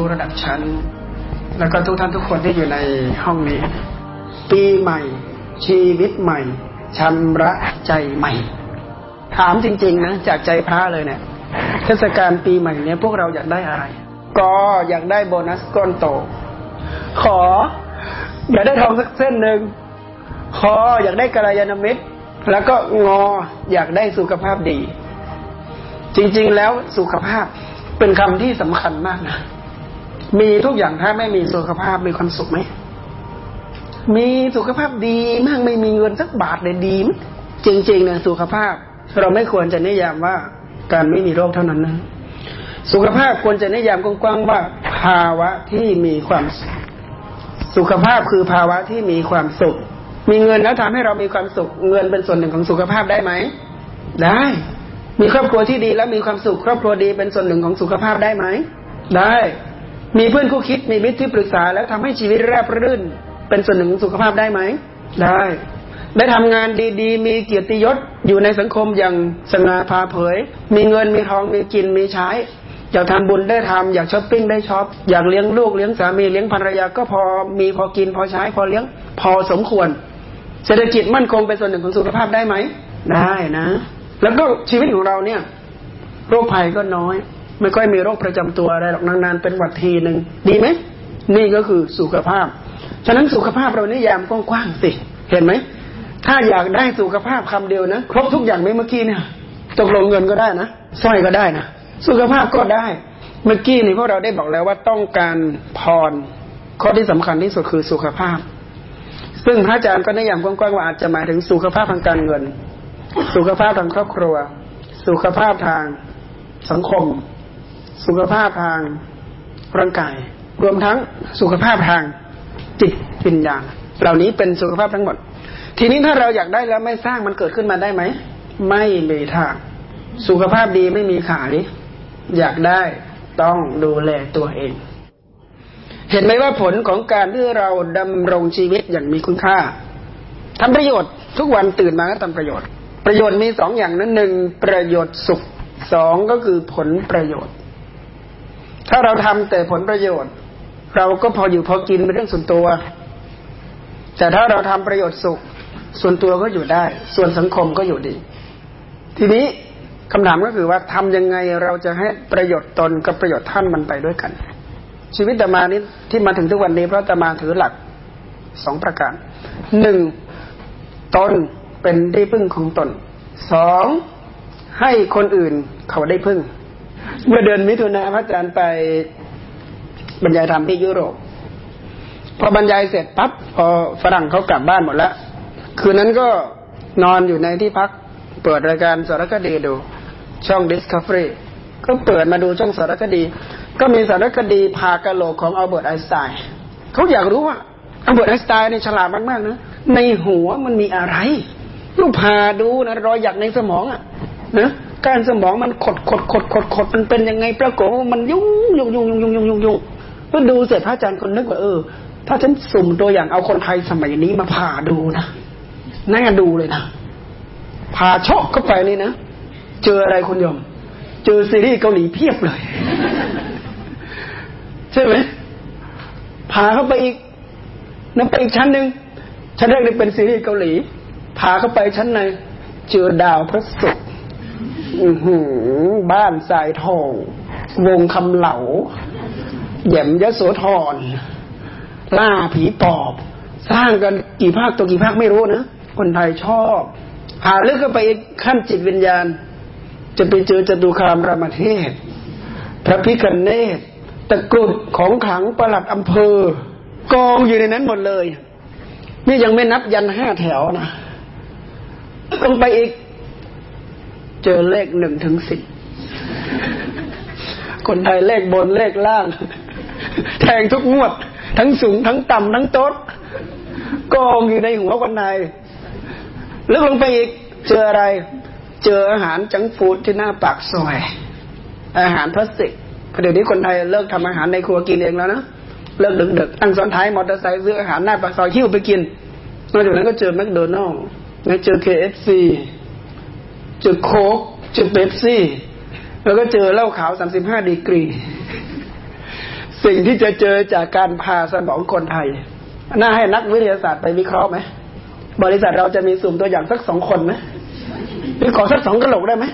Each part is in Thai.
ทุกระดับชั้น แล้วก็ทุกท่านทุกคนที่อยู่ในห้องนี้ ปีใหม่ ชีวิตใหม่ชำระใจใหม่ ถามจริง ๆ นะ จากใจพระเลยเนี่ยเทศกาลปีใหม่เนี้ยพวกเราอยากได้อะไร ก็อยากได้โบนัสก้อนโต ขอ อยากได้ทองสักเส้นหนึ่งขออยากได้กระยาณมิตร แล้วก็งออยากได้สุขภาพดี จริง ๆ แล้วสุขภาพเป็นคำที่สำคัญมากนะ มีทุกอย่างถ้าไม่มีสุขภาพมีความสุขไหม มีสุขภาพดีมากไม่มีเงินสักบาทเลยดีมั้ยจริงๆเนี่ยสุขภาพ เราไม่ควรจะนิยามว่าการไม่มีโรคเท่านั้นนะ สุขภาพควรจะนิยามกว้างๆว่าภาวะที่มีความสุขสุขภาพคือภาวะที่มีความสุข มีเงินแล้วทำให้เรามีความสุข เงินเป็นส่วนหนึ่งของสุขภาพได้ไหม ได้ มีครอบครัวที่ดีแล้วมีความสุข ครอบครัวดีเป็นส่วนหนึ่งของสุขภาพได้ไหม ได้ มีเพื่อนคู่คิดมีมิตรที่ปรึกษา แล้วทำให้ชีวิตราบรื่น เป็นส่วนหนึ่งของสุขภาพได้ไหม ได้ ได้ทำงานดี ๆ มีเกียรติยศอยู่ในสังคมอย่างสง่าผ่าเผย มีเงินมีทองมีกินมีใช้อยากทำบุญได้ทำอยากช้อปปิ้งได้ช็อปอยากเลี้ยงลูกเลี้ยงสามีเลี้ยงภรรยาก็พอมีพอกินพอใช้พอเลี้ยงพอสมควร เศรษฐกิจมั่นคงเป็นส่วนหนึ่งของสุขภาพได้ไหม ได้นะ แล้วก็ชีวิตของเราเนี่ย โรคภัยก็น้อย ไม่ค่อยมีโรคประจำตัวอะไรหรอกนานๆเป็นวัดทีหนึ่งดีไหมนี่ก็คือสุขภาพ ฉะนั้นสุขภาพเรานิยามกว้างๆสิเห็นไหมถ้าอยากได้สุขภาพคำเดียวนะครบทุกอย่างไหมเมื่อกี้เนี่ยตกลงเงินก็ได้นะสร้อยก็ได้นะสุขภาพก็ได้ เมื่อกี้นี่พวกเราได้บอกแล้วว่าต้องการพรข้อที่สำคัญที่สุดคือสุขภาพ ซึ่งพระอาจารย์ก็นิยามกว้างๆว่าอาจจะหมายถึงสุขภาพทางการเงิน สุขภาพทางครอบครัว สุขภาพทางสังคม สุขภาพทางร่างกาย รวมทั้งสุขภาพทางจิตวิญญาณเหล่านี้เป็นสุขภาพทั้งหมด ทีนี้ถ้าเราอยากได้แล้วไม่สร้างมันเกิดขึ้นมาได้ไหม ไม่มีทาง สุขภาพดีไม่มีขายอยากได้ต้องดูแลตัวเอง เห็นไหมว่าผลของการที่เราดำรงชีวิตอย่างมีคุณค่าทำประโยชน์ทุกวันตื่นมาก็ทำประโยชน์ ประโยชน์มีสองอย่างนั้นหนึ่งประโยชน์สุขสองก็คือผลประโยชน์ ถ้าเราทำแต่ผลประโยชน์ เราก็พออยู่พอกินเป็นเรื่องส่วนตัว แต่ถ้าเราทำประโยชน์สุข ส่วนตัวก็อยู่ได้ ส่วนสังคมก็อยู่ดี ทีนี้คำถามก็คือว่าทำยังไงเราจะให้ประโยชน์ตนกับประโยชน์ท่านมันไปด้วยกัน ชีวิตตมานี้ที่มาถึงทุกวันนี้เพราะตมาถือหลักสองประการหนึ่งตนเป็นที่พึ่งของตนสองให้คนอื่นเขาได้พึ่ง เมื่อเดือนมิถุนาพระอาจารย์ไปบรรยายธรรมที่ยุโรป พอบรรยายเสร็จปั๊บพอฝรั่งเขากลับบ้านหมดแล้วคืนนั้นก็นอนอยู่ในที่พัก เปิดรายการสารคดีดู ช่อง Discovery ก็เปิดมาดูช่องสารคดี ก็มีสารคดีผ่ากะโหลกของอัลเบิร์ตไอน์สไตน์เขาอยากรู้ว่าอัลเบิร์ตไอน์สไตน์นี่ฉลาดมากๆนะในหัวมันมีอะไรลองผ่าดูนะรอยหยักในสมองอะนะ การสมองมันขดขดขดขดขดมันเป็นยังไงปรากฏว่ามันยุ่งยุ่งยุ่งยุ่งยุ่งยุ่งยุ่งยุ่งก็ดูเสร็จพระอาจารย์คนนึกว่าเออ ถ้าฉันสุ่มตัวอย่างเอาคนไทยสมัยนี้มาผ่าดูนะน่าดูเลยนะผ่าชอกเข้าไปนี่นะเจออะไรคุณยม เจอซีรีส์เกาหลีเพียบเลย ใช่ไหมผ่าเข้าไปอีกนั่นไปอีกชั้นหนึ่งชั้นแรกนี่เป็นซีรีส์เกาหลีผ่าเข้าไปชั้นในเจอดาวพระศุกร์ บ้านสายทอง วงคำเหลาแย่มยโสธรล่าผีปอบ สร้างกันกี่ภาคตัวกี่ภาคไม่รู้นะคนไทยชอบหาลึกเข้าไปขั้นจิตวิญญาณ จะไปเจอจตุคามรามเทศพระพิคเนตตะกรุดของขังประหลัดอำเภอ กองอยู่ในนั้นหมดเลย นี่ยังไม่นับยันห้าแถวนะลงไปอีก เจอเลขหนึ่งถึงสิบคนไทยเลขบนเลขล่าง แทงทุกงวด ทั้งสูงทั้งต่ำทั้งโต๊ดกองอยู่ในหัวคนไทยลึกลงไปอีก เจออะไร เจออาหารจังฟูดที่หน้าปากซอย อาหารพลาสติกเดี๋ยวนี้คนไทยเลิกทำอาหารในครัวกินเองแล้วนะเลิกดึกๆตั้งซ้อนท้ายมอเตอร์ไซค์ซื้ออาหารหน้าปากซอยหิ้วไปกินนอกจากนั้นก็เจอแมคโดนัลล์เจอ KFC เจอโค้กเจอเป๊ปซี่ แล้วก็เจอเหล้าขาวสามสิบห้าดีกรี สิ่งที่จะเจอจากการผ่าสมองคนไทย น่าให้นักวิทยาศาสตร์ไปวิเคราะห์ไหม บริษัทเราจะมีสุ่มตัวอย่างสักสองคนไหมหรือขอสักสองกระโหลกได้ไหม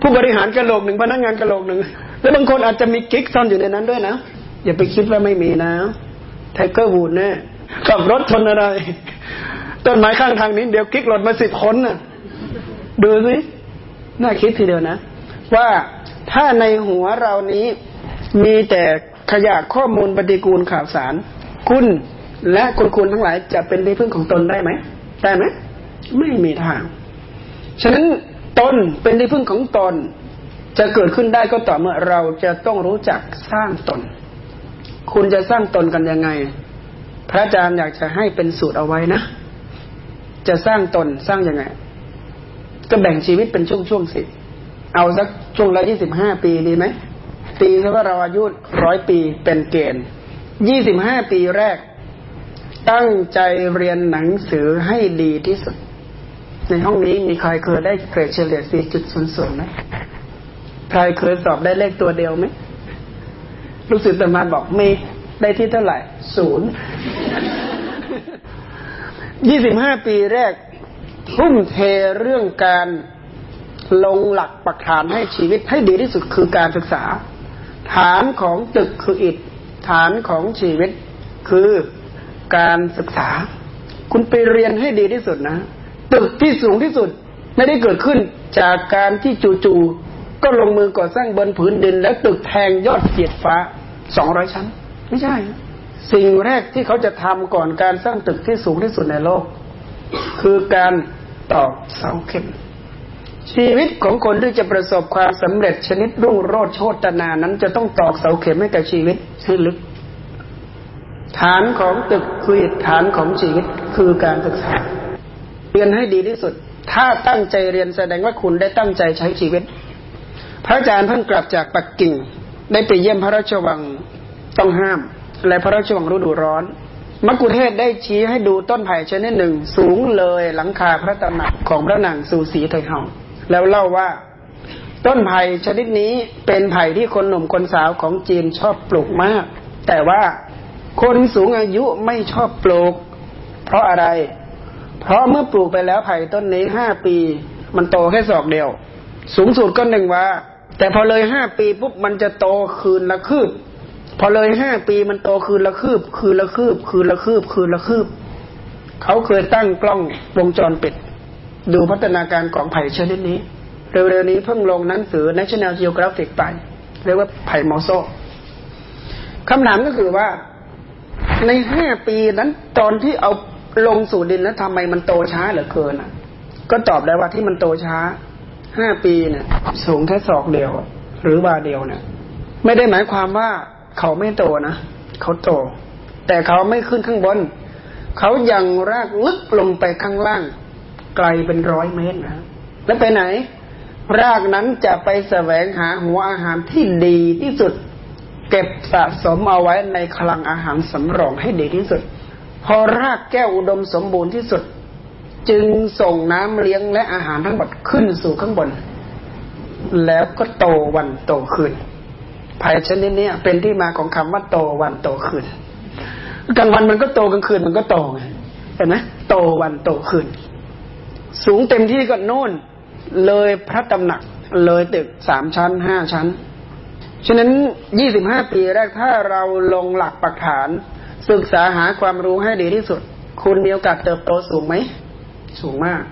ผู้บริหารกระโหลกหนึ่งพนักงานกระโหลกหนึ่ง แล้วบางคนอาจจะมีกิ๊กซ่อนอยู่ในนั้นด้วยนะ อย่าไปคิดว่าไม่มีนะไทเกอร์วูดเนี่ยขับรถชนอะไร ต้นไม้ข้างทางนี้เดี๋ยวกิ๊กหล่นมาสิบคนน่ะ ดูสิน่าคิดทีเดียวนะ ว่าถ้าในหัวเรานี้มีแต่ขยะข้อมูลปฏิกูลข่าวสาร คุณและคุณคุณทั้งหลายจะเป็นที่พึ่งของตนได้ไหมได้ไหมไม่มีทาง ฉะนั้นตนเป็นที่พึ่งของตน จะเกิดขึ้นได้ก็ต่อเมื่อเราจะต้องรู้จักสร้างตน คุณจะสร้างตนกันยังไง พระอาจารย์อยากจะให้เป็นสูตรเอาไว้นะ จะสร้างตนสร้างยังไง ก็แบ่งชีวิตเป็นช่วงๆสิเอาสักช่วงละยี่สิบห้าปีดีไหมตีซะว่าเราอายุร้อยปีเป็นเกณฑ์ยี่สิบห้าปีแรก ตั้งใจเรียนหนังสือให้ดีที่สุด ในห้องนี้มีใครเคยได้เกรดเฉลี่ย4.00ไหมใครเคยสอบได้เลขตัวเดียวไหมรู้สึกต่มาบอกมีได้ที่เท่าไหร่ศูนย์ยี่สิบห้าปีแรก ทุ่มเทเรื่องการลงหลักปักฐานให้ชีวิตให้ดีที่สุดคือการศึกษา ฐานของตึกคืออิฐฐานของชีวิตคือการศึกษา คุณไปเรียนให้ดีที่สุดนะ ตึกที่สูงที่สุดไม่ได้เกิดขึ้นจากการที่จู่ๆก็ลงมือก่อสร้างบนผืนดิน แล้วตึกแทงยอดเกียรฟ้าสองร้อยชั้น ไม่ใช่ สิ่งแรกที่เขาจะทำก่อนการสร้างตึกที่สูงที่สุดในโลก คือการ ตอกเสาเข็ม ชีวิตของคนที่จะประสบความสำเร็จชนิดรุ่งโรจน์โชตนานั้นจะต้องตอกเสาเข็มให้กับชีวิตให้ลึก ฐานของตึกคือฐานของชีวิตคือการศึกษาเรียนให้ดีที่สุด ถ้าตั้งใจเรียนแสดงว่าคุณได้ตั้งใจใช้ชีวิต พระอาจารย์เพิ่งกลับจากปักกิ่ง ได้ไปเยี่ยมพระราชวังต้องห้าม และพระราชวังฤดูร้อน มกุเทศได้ชี้ให้ดูต้นไผ่ชนิดหนึ่ง สูงเลยหลังคาพระตำหนักของพระนางสูสีไทยเฮาแล้วเล่าว่า ต้นไผ่ชนิดนี้เป็นไผ่ที่คนหนุ่มคนสาวของจีนชอบปลูกมาก แต่ว่าคนสูงอายุไม่ชอบปลูก เพราะอะไร เพราะเมื่อปลูกไปแล้วไผ่ต้นนี้ห้าปี มันโตแค่ศอกเดียว สูงสุดก็หนึ่งว่า แต่พอเลยห้าปีปุ๊บมันจะโตคืนละคืบ พอเลยห้าปีมันโตคืนละคืบ คืนละคืบ คืนละคืบ คืนละคืบ เขาเคยตั้งกล้องวงจรปิด ดูพัฒนาการของไผ่ชนิดนี้ เร็วๆนี้เพิ่งลงหนังสือ National Geographic ไป เรียกว่าไผ่มอโซคำถามก็คือว่า ในห้าปีนั้น ตอนที่เอาลงสู่ดินแล้วทำไมมันโตช้าเหลือเกินอะ ก็ตอบได้ว่าที่มันโตช้าห้าปีเนี่ย สูงแค่ศอกเดียว หรือบาเดียวเนี่ยไม่ได้หมายความว่า เขาไม่โตนะเขาโต แต่เขาไม่ขึ้นข้างบน เขายังรากลึกลงไปข้างล่าง ไกลเป็นร้อยเมตรนะแล้วไปไหน รากนั้นจะไปแสวงหาหัวอาหารที่ดีที่สุด เก็บสะสมเอาไว้ในคลังอาหารสำรองให้ดีที่สุด พอรากแก้วอุดมสมบูรณ์ที่สุด จึงส่งน้ำเลี้ยงและอาหารทั้งหมดขึ้นสู่ข้างบน แล้วก็โตวันโตคืน ภัยชนิดนี้เป็นที่มาของคำว่าโตวันโตคืนกลางวันมันก็โตกลางคืนมันก็โตไงเห็นไหมโตวันโตคืน สูงเต็มที่ก็โน่น เลยพระตำหนักเลยตึกสามชั้นห้าชั้น ฉะนั้นยี่สิบห้าปีแรกถ้าเราลงหลักปักฐาน ศึกษาหาความรู้ให้ดีที่สุด คุณมีโอกาสเติบโตสูงไหม สูงมาก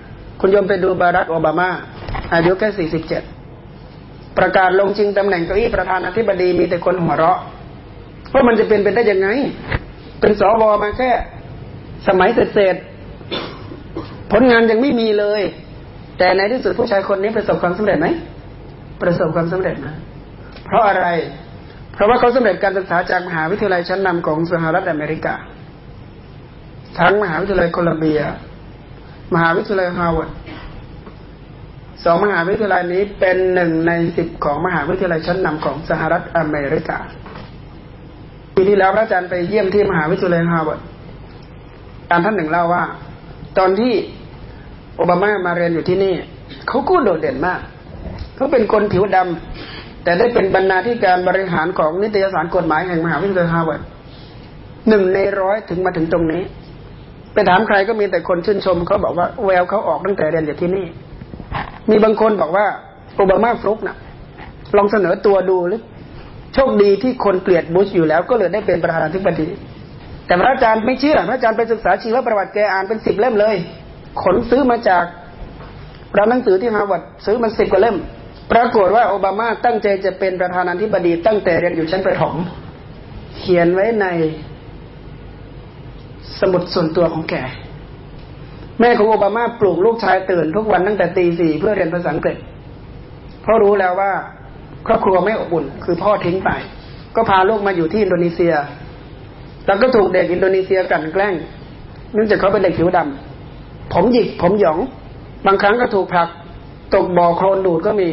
คุณยมไปดูบารักโอบามา อายุแค่สี่สิบเจ็ด ประกาศลงจริงตำแหน่งเก้าอี้ประธานาธิบดีมีแต่คนหัวเราะเพราะมันจะเป็นไปได้ยังไง เป็นสวมาแค่ สมัยเสร็จผลงานยังไม่มีเลย แต่ในที่สุดผู้ชายคนนี้ประสบความสำเร็จไหมประสบความสำเร็จนะเพราะอะไร เพราะว่าเขาสำเร็จการศึกษาจากมหาวิทยาลัยชั้นนำของสหรัฐอเมริกา ทั้งมหาวิทยาลัยโคลัมเบีย มหาวิทยาลัยฮาร์วาร์ด ของมหาวิทยาลัยนี้เป็นหนึ่งในสิบของมหาวิทยาลัยชั้นนำของสหรัฐอเมริกาปีที่แล้วพระอาจารย์ไปเยี่ยมที่มหาวิทยาลัยฮาร์วาร์ดอาจารย์ท่านหนึ่งเล่าว่า ตอนที่โอบามามาเรียนอยู่ที่นี่ เขาก็โดดเด่นมาก เขาเป็นคนผิวดำแต่ได้เป็นบรรณาธิการบริหารของนิตยสารกฎหมายแห่งมหาวิทยาลัยฮาร์วาร์ดหนึ่งในร้อยถึงมาถึงตรงนี้ ไปถามใครก็มีแต่คนชื่นชมเขาบอกว่าแววเขาออกตั้งแต่เรียนอยู่ที่นี่ มีบางคนบอกว่าโอบามาฟลุกน่ะ ลองเสนอตัวดูหรือโชคดีที่คนเกลียดบุชอยู่แล้วก็เลยได้เป็นประธานาธิบดี แต่พระอาจารย์ไม่เชื่อพระอาจารย์ไปศึกษาชีวประวัติแกอ่านเป็นสิบเล่มเลย ขนซื้อมาจากร้านหนังสือที่ฮาร์วาร์ดซื้อมันสิบกว่าเล่ม ปรากฏว่าโอบามาตั้งใจจะเป็นประธานาธิบดี ตั้งแต่เรียนอยู่ชั้นประถมเขียนไว้ในสมุดส่วนตัวของแก แม่ของโอบามาปลุกลูกชายตื่นทุกวันตั้งแต่ตีสี่เพื่อเรียนภาษาอังกฤษ เพราะรู้แล้วว่า ครอบครัวไม่อบอุ่น คือพ่อทิ้งไป ก็พาลูกมาอยู่ที่อินโดนีเซีย แล้วก็ถูกเด็กอินโดนีเซียกลั่นแกล้ง เนื่องจากเขาเป็นเด็กผิวดำผมหยิกผมหยอง บางครั้งก็ถูกผลักตกบ่อโคลนดูดก็มี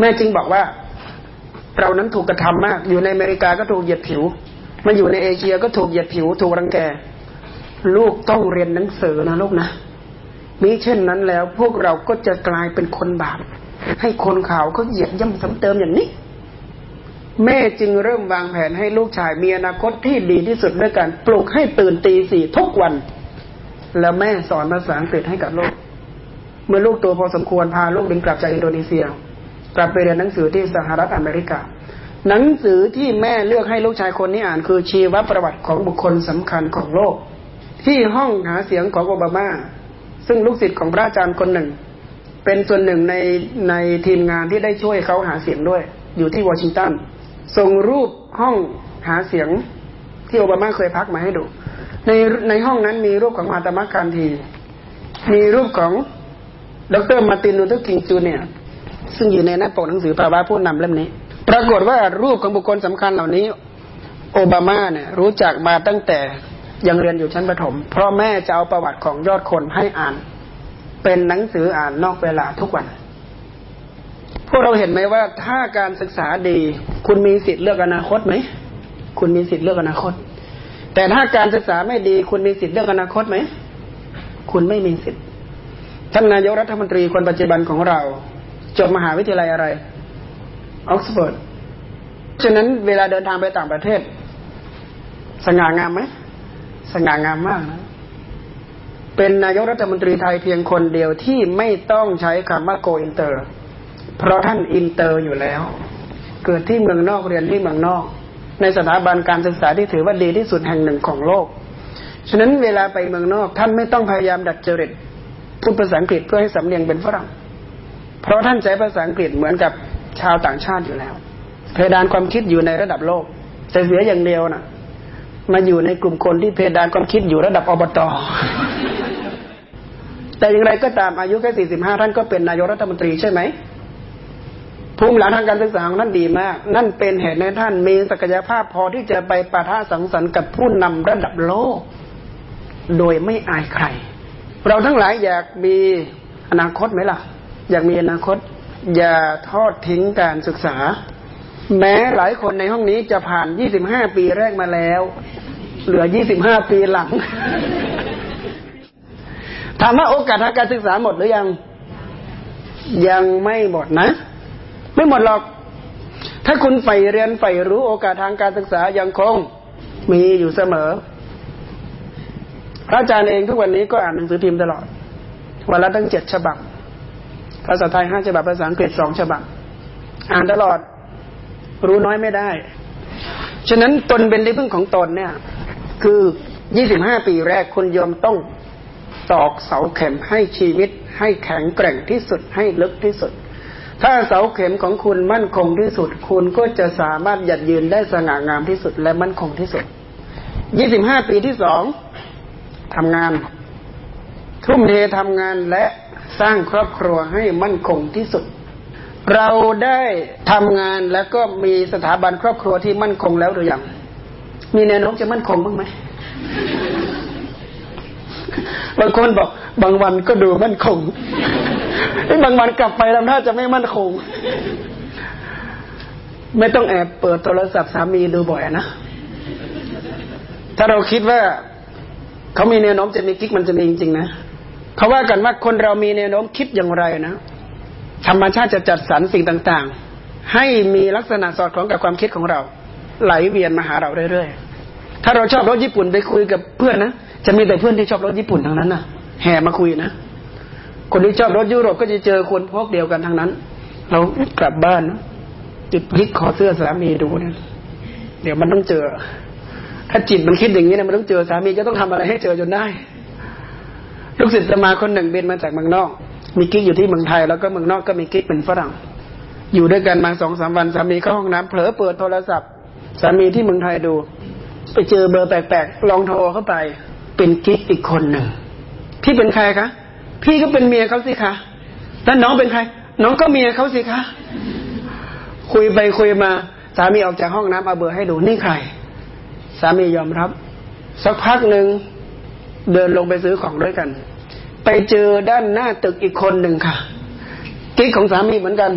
แม่จริงบอกว่า เรานั้นถูกกระทำมาก อยู่ในอเมริกาก็ถูกเหยียดผิว มาอยู่ในเอเชียก็ถูกเหยียดผิว ถูกรังแก ลูกต้องเรียนหนังสือนะลูกนะมิเช่นนั้นแล้วพวกเราก็จะกลายเป็นคนบาป ให้คนข่าวเขาเหยียบย่ำซ้ำเติมอย่างนี้ แม่จึงเริ่มวางแผนให้ลูกชายมีอนาคตที่ดีที่สุดด้วยการปลุกให้ตื่นตีสี่ทุกวัน แล้วแม่สอนภาษาอังกฤษให้กับลูก เมื่อลูกโตพอสมควรพาลูกบินกลับจากอินโดนีเซีย กลับไปเรียนหนังสือที่สหรัฐอเมริกา หนังสือที่แม่เลือกให้ลูกชายคนนี้อ่านคือชีวประวัติของบุคคลสำคัญของโลก ที่ห้องหาเสียงของโอบามา ซึ่งลูกศิษย์ของพระอาจารย์คนหนึ่ง เป็นส่วนหนึ่งในในทีมงานที่ได้ช่วยเขาหาเสียงด้วย อยู่ที่วอชิงตันส่งรูปห้องหาเสียงที่โอบามาเคยพักมาให้ดู ในในห้องนั้นมีรูปของมหาตมาคานธี มีรูปของดร.มาร์ตินลูเธอร์ คิงจูเนียร์ซึ่งอยู่ในหน้าปกหนังสือภาวะผู้นำเล่มนี้ ปรากฏว่ารูปของบุคคลสำคัญเหล่านี้ โอบามาเนี่ยรู้จักมาตั้งแต่ ยังเรียนอยู่ชั้นประถม เพราะแม่จะเอาประวัติของยอดคนให้อ่าน เป็นหนังสืออ่านนอกเวลาทุกวัน พวกเราเห็นไหมว่าถ้าการศึกษาดี คุณมีสิทธิ์เลือกอนาคตไหม คุณมีสิทธิ์เลือกอนาคต แต่ถ้าการศึกษาไม่ดี คุณมีสิทธิ์เลือกอนาคตไหม คุณไม่มีสิทธิ์ ท่านนายกรัฐมนตรีคนปัจจุบันของเรา จบมหาวิทยาลัยอะไร ออกซฟอร์ด ฉะนั้นเวลาเดินทางไปต่างประเทศ สง่างามไหม สง่างามมากนะเป็นนายกรัฐมนตรีไทยเพียงคนเดียวที่ไม่ต้องใช้คำว่า go inter เพราะท่านอินเตอร์อยู่แล้ว เกิดที่เมืองนอกเรียนที่เมืองนอก ในสถาบันการศึกษาที่ถือว่าดีที่สุดแห่งหนึ่งของโลก ฉะนั้นเวลาไปเมืองนอก ท่านไม่ต้องพยายามดัดจริตพูดภาษาอังกฤษเพื่อให้สำเนียงเป็นฝรั่ง เพราะท่านใช้ภาษาอังกฤษเหมือนกับชาวต่างชาติอยู่แล้ว เพดานความคิดอยู่ในระดับโลก แต่เสียอย่างเดียวนะ่ะ มาอยู่ในกลุ่มคนที่เพดานความคิดอยู่ระดับอบตแต่อย่างไรก็ตามอายุแค่สี่สิบห้าท่านก็เป็นนายกรัฐมนตรีใช่ไหม ภูมิหลังทางการศึกษาของท่านดีมาก นั่นเป็นเหตุในท่านมีศักยภาพพอที่จะไปปะทะสังสรรค์กับผู้นำระดับโลก โดยไม่อายใคร เราทั้งหลายอยากมีอนาคตไหมล่ะ อยากมีอนาคต อย่าทอดทิ้งการศึกษา แม้หลายคนในห้องนี้จะผ่านยี่สิบห้าปีแรกมาแล้ว เหลือยี่สิบห้าปีหลัง ถามว่าโอกาสทางการศึกษาหมดหรือยัง ยังไม่หมดนะ ไม่หมดหรอก ถ้าคุณใฝ่เรียนใฝ่รู้โอกาสทางการศึกษายังคงมีอยู่เสมอ พระอาจารย์เองทุกวันนี้ก็อ่านหนังสือพิมพ์ตลอด วันละตั้งเจ็ดฉบับ ภาษาไทยห้าฉบับ ภาษาอังกฤษสองฉบับ อ่านตลอด รู้น้อยไม่ได้ ฉะนั้นตนเป็นที่พึ่งของตนเนี่ย คือยี่สิบห้าปีแรกคุณยอมต้องตอกเสาเข็มให้ชีวิต ให้แข็งแกร่งที่สุดให้ลึกที่สุด ถ้าเสาเข็มของคุณมั่นคงที่สุด คุณก็จะสามารถหยัดยืนได้สง่างามที่สุดและมั่นคงที่สุดยี่สิบห้าปีที่สองทำงาน ทุ่มเททำงานและสร้างครอบครัวให้มั่นคงที่สุด เราได้ทำงานแล้วก็มีสถาบันครอบครัวที่มั่นคงแล้วหรือยัง มีแนวโน้มจะมั่นคงบ้างไหม บางคนบอก บางวันก็ดูมั่นคงไอ้บางวันกลับไปทำท่าจะไม่มั่นคง ไม่ต้องแอบเปิดโทรศัพท์สามีดูบ่อยนะ ถ้าเราคิดว่าเขามีแนวโน้มจะมีกิ๊กมันจะมีจริงๆนะ เขาว่ากันว่าคนเรามีแนวโน้มคิดอย่างไรนะ ธรรมชาติจะจัดสรรสิ่งต่างๆ ให้มีลักษณะสอดคล้องกับความคิดของเรา ไหลเวียนมาหาเราเรื่อยๆ ถ้าเราชอบรถญี่ปุ่นไปคุยกับเพื่อนนะจะมีแต่เพื่อนที่ชอบรถญี่ปุ่นทั้งนั้นนะแห่มาคุยนะ คนที่ชอบรถยุโรปก็จะเจอคนพวกเดียวกันทั้งนั้น เรากลับบ้านนะจุดพลิกคอเสื้อสามีดูเนี่ยเดี๋ยวมันต้องเจอ ถ้าจิตมันคิดอย่างนี้นะมันต้องเจอสามีจะต้องทำอะไรให้เจอจนได้ ลูกศิษย์จะมาคนหนึ่งบินมาจากเมืองนอก มีกิ๊กอยู่ที่เมืองไทย แล้วก็เมืองนอกก็มีกิ๊กเป็นฝรั่ง อยู่ด้วยกันมาสองสามวันสามีเข้าห้องน้ำเผลอเปิดโทรศัพท์สามีที่เมืองไทยดู ไปเจอเบอร์แปลกๆลองโทรเข้าไป เป็นกิ๊กอีกคนหนึ่งพี่เป็นใครคะพี่ก็เป็นเมียเขาสิคะแล้วน้องเป็นใคร น้องก็เมียเขาสิคะคุยไปคุยมา สามีออกจากห้องน้ำเอาเบอร์ให้ดูนี่ใคร สามียอมรับ สักพักหนึ่งเดินลงไปซื้อของด้วยกัน ไปเจอด้านหน้าตึกอีกคนหนึ่งค่ะกิ๊กของสามีเหมือนกัน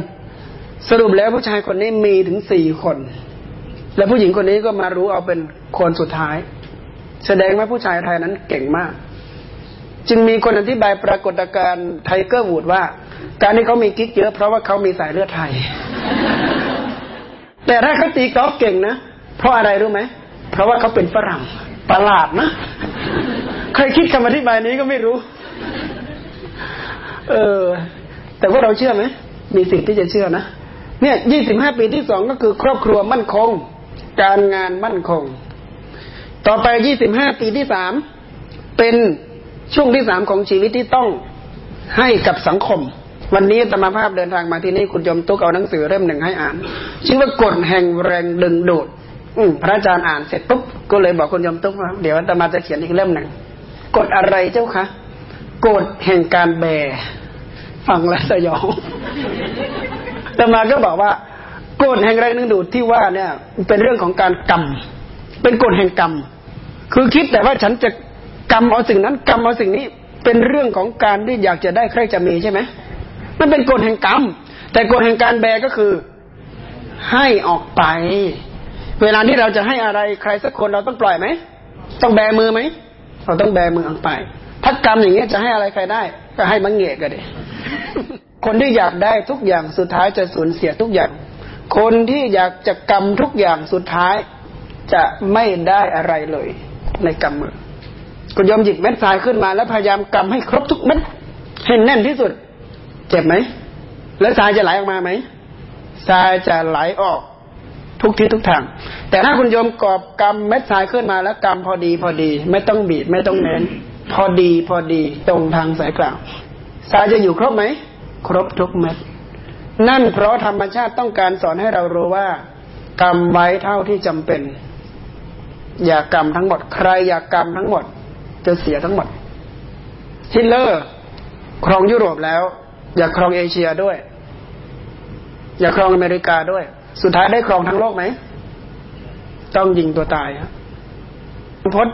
สรุปแล้วผู้ชายคนนี้มีถึงสี่คน และผู้หญิงคนนี้ก็มารู้เอาเป็นคนสุดท้าย แสดงว่าผู้ชายไทยนั้นเก่งมาก จึงมีคนอธิบายปรากฏการณ์ไทเกอร์วูดว่า การที่เขามีกิ๊กเยอะเพราะว่าเขามีสายเลือดไทย แต่ถ้าเขาตีกอล์ฟเก่งนะเพราะอะไรรู้ไหมเพราะว่าเขาเป็นฝรั่งประหลาดนะใครคิดคำอธิบายนี้ก็ไม่รู้ เออ แต่ว่าเราเชื่อไหมมีสิทธิ์ที่จะเชื่อนะเนี่ยยี่สิบห้าปีที่สองก็คือ ครอบครัวมั่นคง การงานมั่นคง ต่อไปยี่สิบห้าปีที่สามเป็นช่วงที่สามของชีวิตที่ต้องให้กับสังคม วันนี้ธรรมภาพเดินทางมาที่นี่คุณยมตุกเอาหนังสือเล่มหนึ่งให้อ่าน ชื่อว่ากฎแห่งแรงดึงดูดพระอาจารย์อ่านเสร็จปุ๊บก็เลยบอกคุณยมตุกว่าเดี๋ยวธรรมาจะเขียนอีกเล่มหนึ่งกฎอะไรเจ้าคะ กฎแห่งการแบฟังแล้วสยองแต่มาก็บอกว่ากฎแห่งแรงนึงดูดที่ว่าเนี่ย เป็นเรื่องของการกรรม เป็นกฎแห่งกรรม คือคิดแต่ว่าฉันจะกรรมเอาสิ่งนั้นกรรมเอาสิ่งนี้ เป็นเรื่องของการที่อยากจะได้ใครจะมีใช่ไหมมันเป็นกฎแห่งกรรม แต่กฎแห่งการแบก็คือ ให้ออกไป เวลาที่เราจะให้อะไรใครสักคนเราต้องปล่อยไหมต้องแบมือไหมเราต้องแบมือออกไป ถ้ากรรมอย่างเงี้ยจะให้อะไรใครได้ ก็ให้มังเงกกันดิคนที่อยากได้ทุกอย่างสุดท้ายจะสูญเสียทุกอย่าง คนที่อยากจะกรรมทุกอย่างสุดท้าย จะไม่ได้อะไรเลย ในกรรมมือก็ยอมหยิบเม็ดทรายขึ้นมาแล้วพยายามกำให้ครบทุกเม็ดให้แน่นที่สุด เจ็บไหม แล้วทรายจะไหลออกมาไหมทรายจะไหลออกทุกทิศทุกทาง แต่ถ้าคุณโยมกอบกำเม็ดทรายขึ้นมาแล้วกำพอดีพอดี ไม่ต้องบีบไม่ต้องเน้น พอดีพอดีตรงทางสายกล่าวทรายจะอยู่ครบไหม ครบทุกเม็ดนั่นเพราะธรรมชาติต้องการสอนให้เรารู้ว่ากรรมไว้เท่าที่จำเป็น อย่ากรรมทั้งหมด ใครอย่ากรรมทั้งหมด จะเสียทั้งหมดฮิตเลอร์ ครองยุโรปแล้ว อย่าครองเอเชียด้วย อย่าครองอเมริกาด้วย สุดท้ายได้ครองทั้งโลกไหม ต้องยิงตัวตายครับพด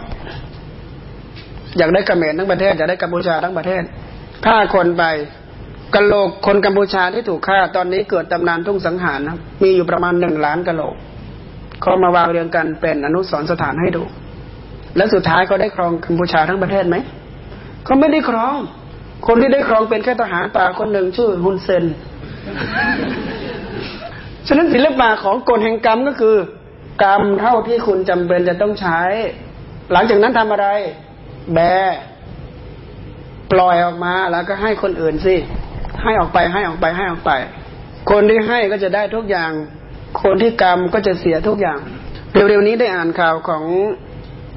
อยากได้กระเมนทั้งประเทศอยากได้กัมพูชาทั้งประเทศฆ่าคนไปกะโหลกคนกัมพูชาที่ถูกฆ่าตอนนี้เกิดตำนานทุ่งสังหารนะมีอยู่ประมาณหนึ่งล้านกะโหลกเขามาวางเรียงกันเป็นอนุสรสถานให้ดู และสุดท้ายเขาได้ครองกัมพูชาทั้งประเทศไหมเขาไม่ได้ครอง คนที่ได้ครองเป็นแค่ทหารตาคนหนึ่งชื่อฮุนเซนฉะนั้นศิลปะของกฎแห่งกรรมก็คือ กรรมเท่าที่คุณจำเป็นจะต้องใช้ หลังจากนั้นทำอะไร แบปล่อยออกมาแล้วก็ให้คนอื่นสิให้ออกไปให้ออกไปให้ออกไป คนที่ให้ก็จะได้ทุกอย่าง คนที่กรรมก็จะเสียทุกอย่าง เร็วๆนี้ได้อ่านข่าวของ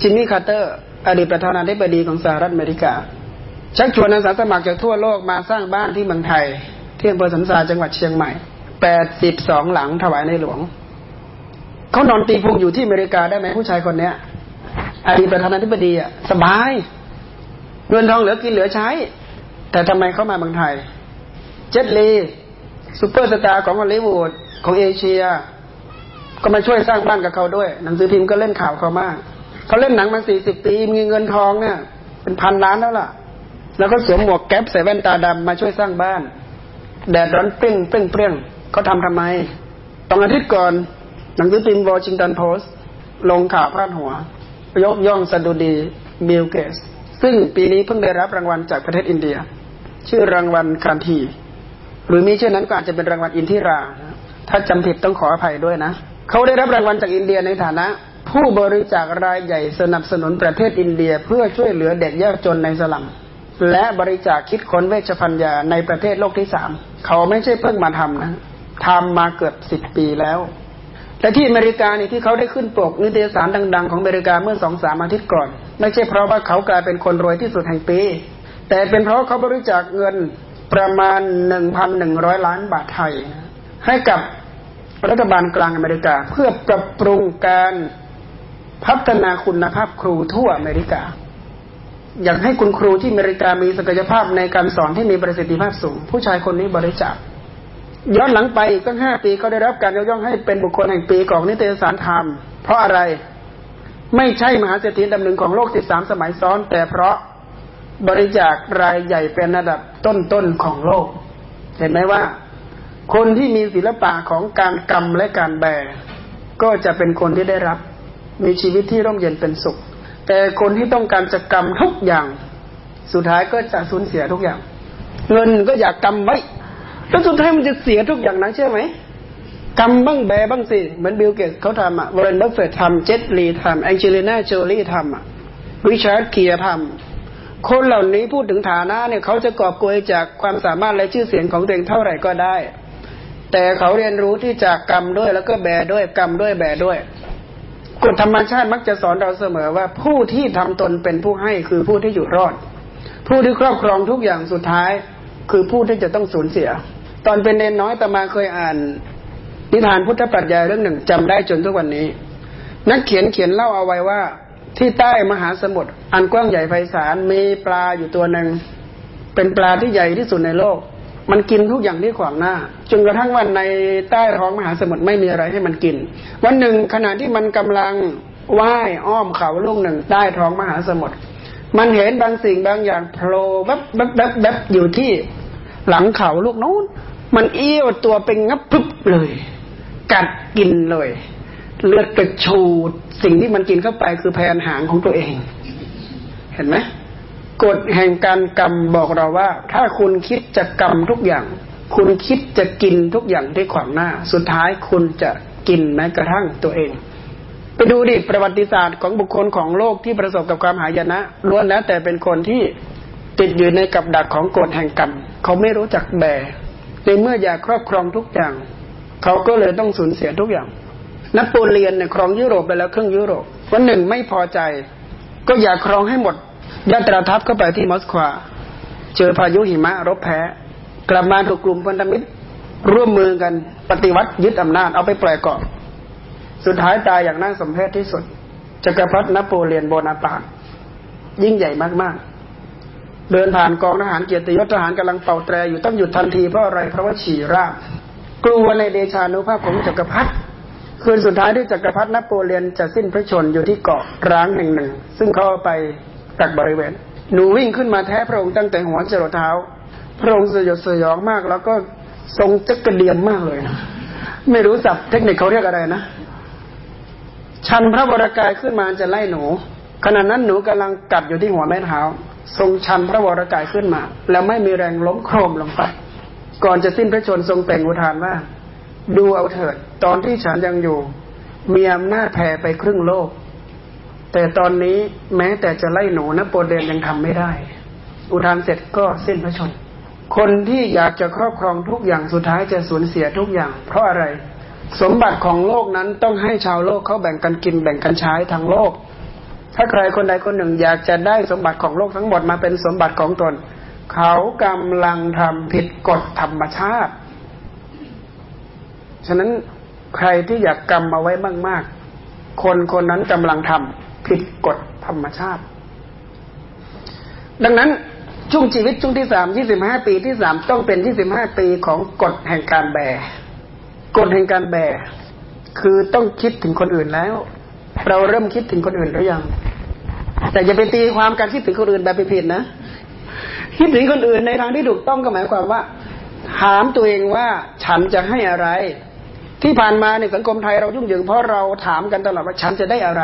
จิมมี่คาร์เตอร์ อดีตประธานาธิบดีของสหรัฐอเมริกา ชักชวนอาสาสมัครจากทั่วโลกมาสร้างบ้านที่เมืองไทย ที่อำเภอสันทรายจังหวัดเชียงใหม่แปดสิบสองหลังถวายในหลวง เขานอนตีพุงอยู่ที่อเมริกาได้ไหมผู้ชายคนเนี้ย อดีตประธานาธิบดีอะสบายเงินทองเหลือกินเหลือใช้ แต่ทำไมเขามาเมืองไทย เจ็ตลีซูเปอร์สตาร์ของฮอลลีวูดของเอเชีย ก็มาช่วยสร้างบ้านกับเขาด้วย หนังสือพิมพ์ก็เล่นข่าวเขามาก เขาเล่นหนังมาสี่สิบปี มีเงินทองเนี่ย เป็นพันล้านแล้วล่ะ แล้วก็สวมหมวกแก๊ปใส่แว่นตาดำมาช่วยสร้างบ้าน แดดร้อนเปรี้ยงเปรี้ยงเปรี้ยงเขาทำทำไมสองอาทิตย์ก่อน หนังสือพิมพ์วอชิงตันโพสต์ลงข่าวพาดหัว ยกย่องสดุดีบิลเกส ซึ่งปีนี้เพิ่งได้รับรางวัลจากประเทศอินเดีย ชื่อรางวัลคานที หรือมีชื่อนั้นก็อาจจะเป็นรางวัลอินทิรา ถ้าจำผิดต้องขออภัยด้วยนะ เขาได้รับรางวัลจากอินเดียในฐานะ ผู้บริจาครายใหญ่สนับสนุนประเทศอินเดียเพื่อช่วยเหลือเด็กยากจนในสลัมและบริจาคคิดค้นเวชภัณฑ์ยาในประเทศโลกที่สามเขาไม่ใช่เพิ่งมาทำนะทำมาเกือบสิบปีแล้ว แต่ที่อเมริกานี่ที่เขาได้ขึ้นปกนิตยสารดัง ๆ ของอเมริกาเมื่อสองสามอาทิตย์ก่อน ไม่ใช่เพราะว่าเขากลายเป็นคนรวยที่สุดแห่งปี แต่เป็นเพราะเขาบริจาคเงินประมาณหนึ่งพันหนึ่งร้อยล้านบาทไทย ให้กับรัฐบาลกลางอเมริกา เพื่อปรับปรุงการพัฒนาคุณภาพครูทั่วอเมริกา อยากให้คุณครูที่อเมริกามีศักยภาพในการสอนที่มีประสิทธิภาพสูง ผู้ชายคนนี้บริจาค ย้อนหลังไปอีกตั้งห้าปีเขาได้รับการยกย่องให้เป็นบุคคลแห่งปีของนิตยสารไทม์เพราะอะไรไม่ใช่มหาเศรษฐีดำหนึ่งของโลกสิบสามสมัยซ้อน แต่เพราะบริจาครายใหญ่เป็นระดับต้นๆของโลก เห็นไหมว่า คนที่มีศิลปะของการกรรมและการแบก็จะเป็นคนที่ได้รับ มีชีวิตที่ร่มเย็นเป็นสุข แต่คนที่ต้องการจะกรรมทุกอย่าง สุดท้ายก็จะสูญเสียทุกอย่าง เงินก็อยากกรรมไว้ แล้วสุดท้ายมันจะเสียทุกอย่างนะเชื่อไหมกำบ้างแบบ้างสิ เหมือนบิลเกตส์เขาทำอะวอร์เรนบัฟเฟตทำเจตลีทำแองเจลิน่าโจลี่ทำอะริชาร์ดเกียร์ทำคนเหล่านี้พูดถึงฐานะเนี่ย เขาจะกอบโกยจากความสามารถและชื่อเสียงของตัวเองเท่าไหร่ก็ได้ แต่เขาเรียนรู้ที่จะกรรมด้วยแล้วก็แบด้วยกรรมด้วยแบด้วยกฎธรรมชาติมักจะสอนเราเสมอว่าผู้ที่ทำตนเป็นผู้ให้คือผู้ที่อยู่รอด ผู้ที่ครอบครองทุกอย่างสุดท้าย คือผู้ที่จะต้องสูญเสีย ตอนเป็นเนนน้อยตมาเคยอ่าน นิทานพุทธปรัชญาเรื่องหนึ่งจำได้จนทุกวันนี้ นักเขียนเขียนเล่าเอาไว้ว่า ที่ใต้มหาสมุทรอันกว้างใหญ่ไพศาลมีปลาอยู่ตัวหนึ่งเป็นปลาที่ใหญ่ที่สุดในโลก มันกินทุกอย่างที่ขวางหน้า จนกระทั่งวันในใต้ท้องมหาสมุทรไม่มีอะไรให้มันกิน วันหนึ่งขณะที่มันกำลังว่ายอ้อมเขาลูกหนึ่งใต้ท้องมหาสมุทร มันเห็นบางสิ่งบางอย่างโผล่แวบแวบแวบแวบอยู่ที่หลังเขาลูกนู้น มันเอี้ยวตัวเป็นงับพึบเลย กัดกินเลย เลือดกระชูด สิ่งที่มันกินเข้าไปคือแผนหางของตัวเอง เห็นไหมกฎแห่งการกรรมบอกเราว่า ถ้าคุณคิดจะกรรมทุกอย่าง คุณคิดจะกินทุกอย่างที่ขวางหน้า สุดท้ายคุณจะกินแม้กระทั่งตัวเอง ไปดูดิประวัติศาสตร์ของบุคคลของโลกที่ประสบกับความหายนะล้วนแล้วแต่เป็นคนที่ติดอยู่ในกับดักของกฎแห่งกรรม เขาไม่รู้จักแบ ในเมื่ออยากครอบครองทุกอย่าง เขาก็เลยต้องสูญเสียทุกอย่าง นโปเลียนเนี่ยครองยุโรปไปแล้วครึ่งยุโรปวันหนึ่งไม่พอใจ ก็อยากครองให้หมดยัตราทัพเข้าไปที่มอสควา เจอพายุหิมะรบแพ้ กลับมาถูกกลุ่มพันธมิตร ร่วมมือกันปฏิวัติยึดอำนาจเอาไปปล่อยเกาะสุดท้ายตายอย่างน่าสมเพชที่สุดจักรพรรดินโปเลียนโบนาปาร์ตยิ่งใหญ่มากๆ เดินผ่านกองทหารเกียรติยศทหารกำลังเป่าแตรอยู่ต้องหยุดทันทีเพราะอะไรเพราะว่าฉี่ราบกลัวในเดชานุภาพของจักรพรรดิคืนสุดท้ายที่จักรพรรดินโปเลียนจะสิ้นพระชนอยู่ที่เกาะร้างแห่งหนึ่ง ซึ่งเขาไปกักบริเวณ หนูวิ่งขึ้นมาแท้พระองค์ตั้งแต่หัวจรดเท้า พระองค์สยดสยองมาก แล้วก็ทรงจักระเดียมมากเลยนะไม่รู้สับเทคนิคเขาเรียกอะไรนะ ชันพระวรากายขึ้นมาจะไล่หนู ขณะนั้นหนูกำลังกัดอยู่ที่หัวแม่เท้า ทรงชันพระวรากายขึ้นมา แล้วไม่มีแรงล้มโครมลงไป ก่อนจะสิ้นพระชนทรงแต่งอุทานว่า ดูเอาเถิด ตอนที่ฉันยังอยู่ มีอำนาจแผ่ไปครึ่งโลก แต่ตอนนี้แม้แต่จะไล่หนูนะโปรเดนยังทำไม่ได้ อุทานเสร็จก็สิ้นพระชน คนที่อยากจะครอบครองทุกอย่างสุดท้ายจะสูญเสียทุกอย่าง เพราะอะไร สมบัติของโลกนั้นต้องให้ชาวโลกเขาแบ่งกันกินแบ่งกันใช้ทางโลก ถ้าใครคนใดคนหนึ่งอยากจะได้สมบัติของโลกทั้งหมดมาเป็นสมบัติของตน เขากำลังทำผิดกฎธรรมชาติ ฉะนั้นใครที่อยากกรรมมาไว้มากๆ คนคนนั้นกำลังทำผิดกฎธรรมชาติ ดังนั้นช่วงชีวิตช่วงที่สามยี่สิบห้าปีที่สามต้องเป็นยี่สิบห้าปีของกฎแห่งการแบกฎแห่งการแบคือต้องคิดถึงคนอื่นแล้ว เราเริ่มคิดถึงคนอื่นหรือยัง แต่อย่าไปตีความการคิดถึงคนอื่นแบบผิดนะ คิดถึงคนอื่นในทางที่ถูกต้องก็หมายความว่า ถามตัวเองว่าฉันจะให้อะไร ที่ผ่านมาในสังคมไทยเรายุ่งเหยิงเพราะเราถามกันตลอดว่าฉันจะได้อะไร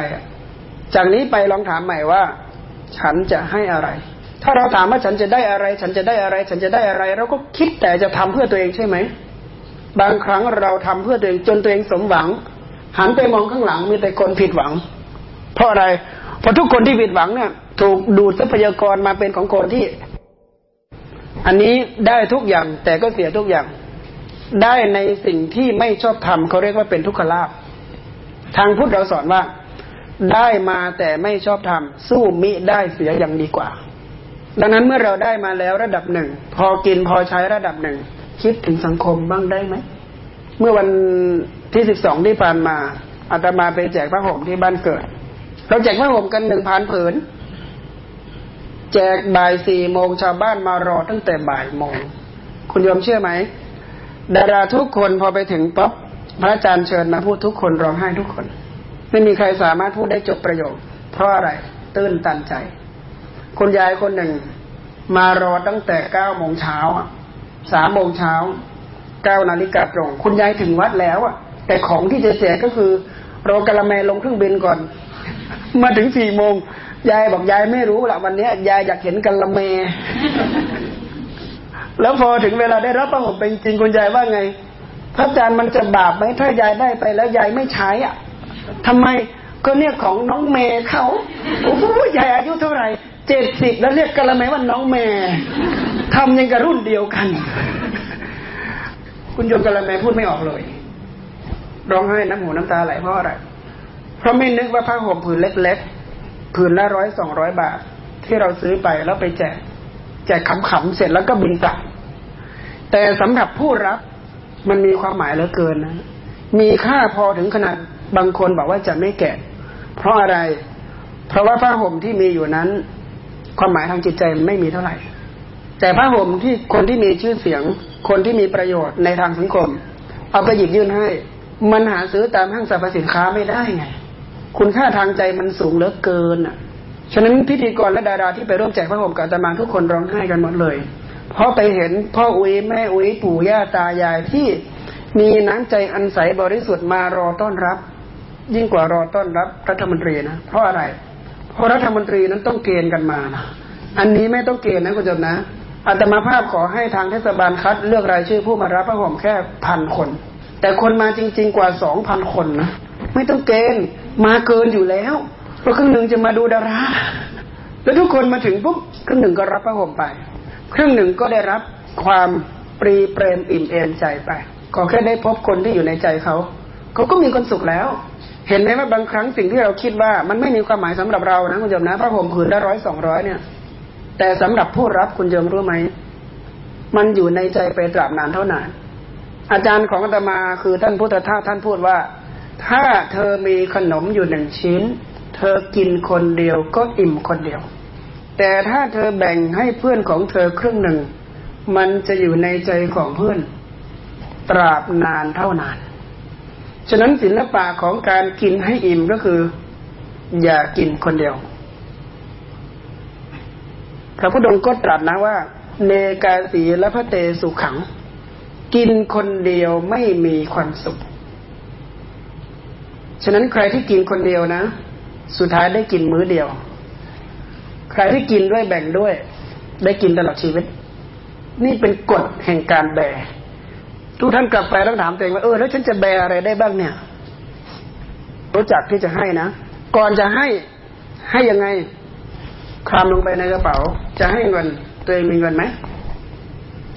จากนี้ไปลองถามใหม่ว่าฉฉันจะให้อะไร ถ้าเราถามว่าฉันจะได้อะไร ฉันจะได้อะไร ฉันจะได้อะไร เราก็คิดแต่จะทำเพื่อตัวเองใช่ไหม บางครั้งเราทำเพื่อตัวเองจนตัวเองสมหวัง หันไปมองข้างหลังมีแต่คนผิดหวัง เพราะอะไร เพราะทุกคนที่ผิดหวังเนี่ย ถูกดูดทรัพยากรมาเป็นของคนที่ อันนี้ได้ทุกอย่าง แต่ก็เสียทุกอย่าง ได้ในสิ่งที่ไม่ชอบทำเขาเรียกว่าเป็นทุกขลาภทางพุทธเราสอนว่า ได้มาแต่ไม่ชอบทำสู้มิได้เสียอย่างดีกว่า ดังนั้นเมื่อเราได้มาแล้วระดับหนึ่ง พอกินพอใช้ระดับหนึ่ง คิดถึงสังคมบ้างได้ไหมเมื่อวัน ที่สิบสองที่ผ่านมาอาตมาไปแจกผ้าห่มที่บ้านเกิด เราแจกผ้าห่มกันหนึ่งพันผืน แจกบ่ายสี่โมงชาวบ้านมารอตั้งแต่บ่ายโมง คุณยอมเชื่อไหม ดาราทุกคนพอไปถึงป๊อบพระอาจารย์เชิญมาพูดทุกคนร้องไห้ทุกคน ไม่มีใครสามารถพูดได้จบประโยค เพราะอะไรตื้นตันใจคุณยายคนหนึ่ง มารอตั้งแต่เก้าโมงเช้าสามโมงเช้าเก้านาฬิกาตรง คุณยายถึงวัดแล้วอะ แต่ของที่จะเสียก็คือรอกระแมลงเครื่องบินก่อน มาถึงสี่โมงยายบอกยายไม่รู้ละวันนี้ยายอยากเห็นกระแม แล้วพอถึงเวลาได้รับประหบเป็นจริงคุณยายว่าไง พระอาจารย์มันจะบาปไหมถ้ายายได้ไปแล้วยายไม่ใช้อะทำไมก็เรียของน้องเมย์เขาโอ้โหใหญ่อายุเท่าไหร่เจ็ดสิบแล้วเรียกกันละไหมว่าน้องเมย์ทำยังกับรุ่นเดียวกัน คุณโยมกันละแมพูดไม่ออกเลย ร้องไห้น้ำหูน้ำตาไหลเพราะอะไรเพราะไม่นึกว่าผ้าห่มผืนเล็กๆผืนละร้อยสองร้อยบาท ที่เราซื้อไปแล้วไปแจกแจกขำๆเสร็จแล้วก็บินกลับ แต่สำหรับผู้รับมันมีความหมายเหลือเกินนะ มีค่าพอถึงขนาดบางคนบอกว่าจะไม่แกะ เพราะอะไร เพราะว่าผ้าห่มที่มีอยู่นั้น ความหมายทางจิตใจไม่มีเท่าไหร่ แต่ผ้าห่มที่คนที่มีชื่อเสียง คนที่มีประโยชน์ในทางสังคม เอาไปหยิบยื่นให้ มันหาซื้อตามห้างสรรพสินค้าไม่ได้ไง คุณค่าทางใจมันสูงเหลือเกินอะ ฉะนั้นพิธีกรและดาราที่ไปร่วมแจกผ้าห่มกับตมาทุกคนร้องไห้กันหมดเลย เพราะไปเห็นพ่ออุ้ยแม่อุ้ยปู่ย่าตายายที่มีน้ำใจอันใสบริสุทธิ์มารอต้อนรับ ยิ่งกว่ารอต้อนรับรัฐมนตรีนะ เพราะอะไร เพราะรัฐมนตรีนั้นต้องเกณฑ์กันมานะอันนี้ไม่ต้องเกณฑ์นะคุณผู้ชมนะอาตมาภาพขอให้ทางเทศบาลคัดเลือกรายชื่อผู้มารับพระห่มแค่พันคน แต่คนมาจริง ๆ กว่าสองพันคนนะไม่ต้องเกณฑ์มาเกินอยู่แล้วเพราะครึ่งหนึ่งจะมาดูดาราแล้วทุกคนมาถึงปุ๊บครึ่งหนึ่งก็รับพระห่มไป ครึ่งหนึ่งก็ได้รับความปรีเปรมอิ่มเอมใจไปก็แค่ได้พบคนที่อยู่ในใจเขาเขาก็มีความสุขแล้ว เห็นไหมว่าบางครั้งสิ่งที่เราคิดว่า มันไม่มีความหมายสำหรับเรานะคุณโยมนะพระห่มผืนละร้อยสองร้อยเนี่ย แต่สำหรับผู้รับคุณโยมรู้ไหมมันอยู่ในใจไปตราบนานเท่านาน อาจารย์ของอาตมาคือท่านพุทธทาสท่านพูดว่า ถ้าเธอมีขนมอยู่หนึ่งชิ้น เธอกินคนเดียวก็อิ่มคนเดียว แต่ถ้าเธอแบ่งให้เพื่อนของเธอครึ่งหนึ่ง มันจะอยู่ในใจของเพื่อน ตราบนานเท่านาน ฉะนั้นศิลปะของการกินให้อิ่มก็คือ อย่ากินคนเดียวพระพุทธองค์ก็ตรัสนะว่า เนกาสีและพระเตสุขัง กินคนเดียวไม่มีความสุข ฉะนั้นใครที่กินคนเดียวนะ สุดท้ายได้กินมื้อเดียว ใครที่กินด้วยแบ่งด้วย ได้กินตลอดชีวิต นี่เป็นกฎแห่งการแบ่ทุกท่านกลับไปต้องถามตัวเองว่าเออแล้วฉันจะแบอะไรได้บ้างเนี่ย รู้จักที่จะให้นะ ก่อนจะให้ให้ยังไงคลำลงไปในกระเป๋า จะให้เงินตัวเองมีเงินไหม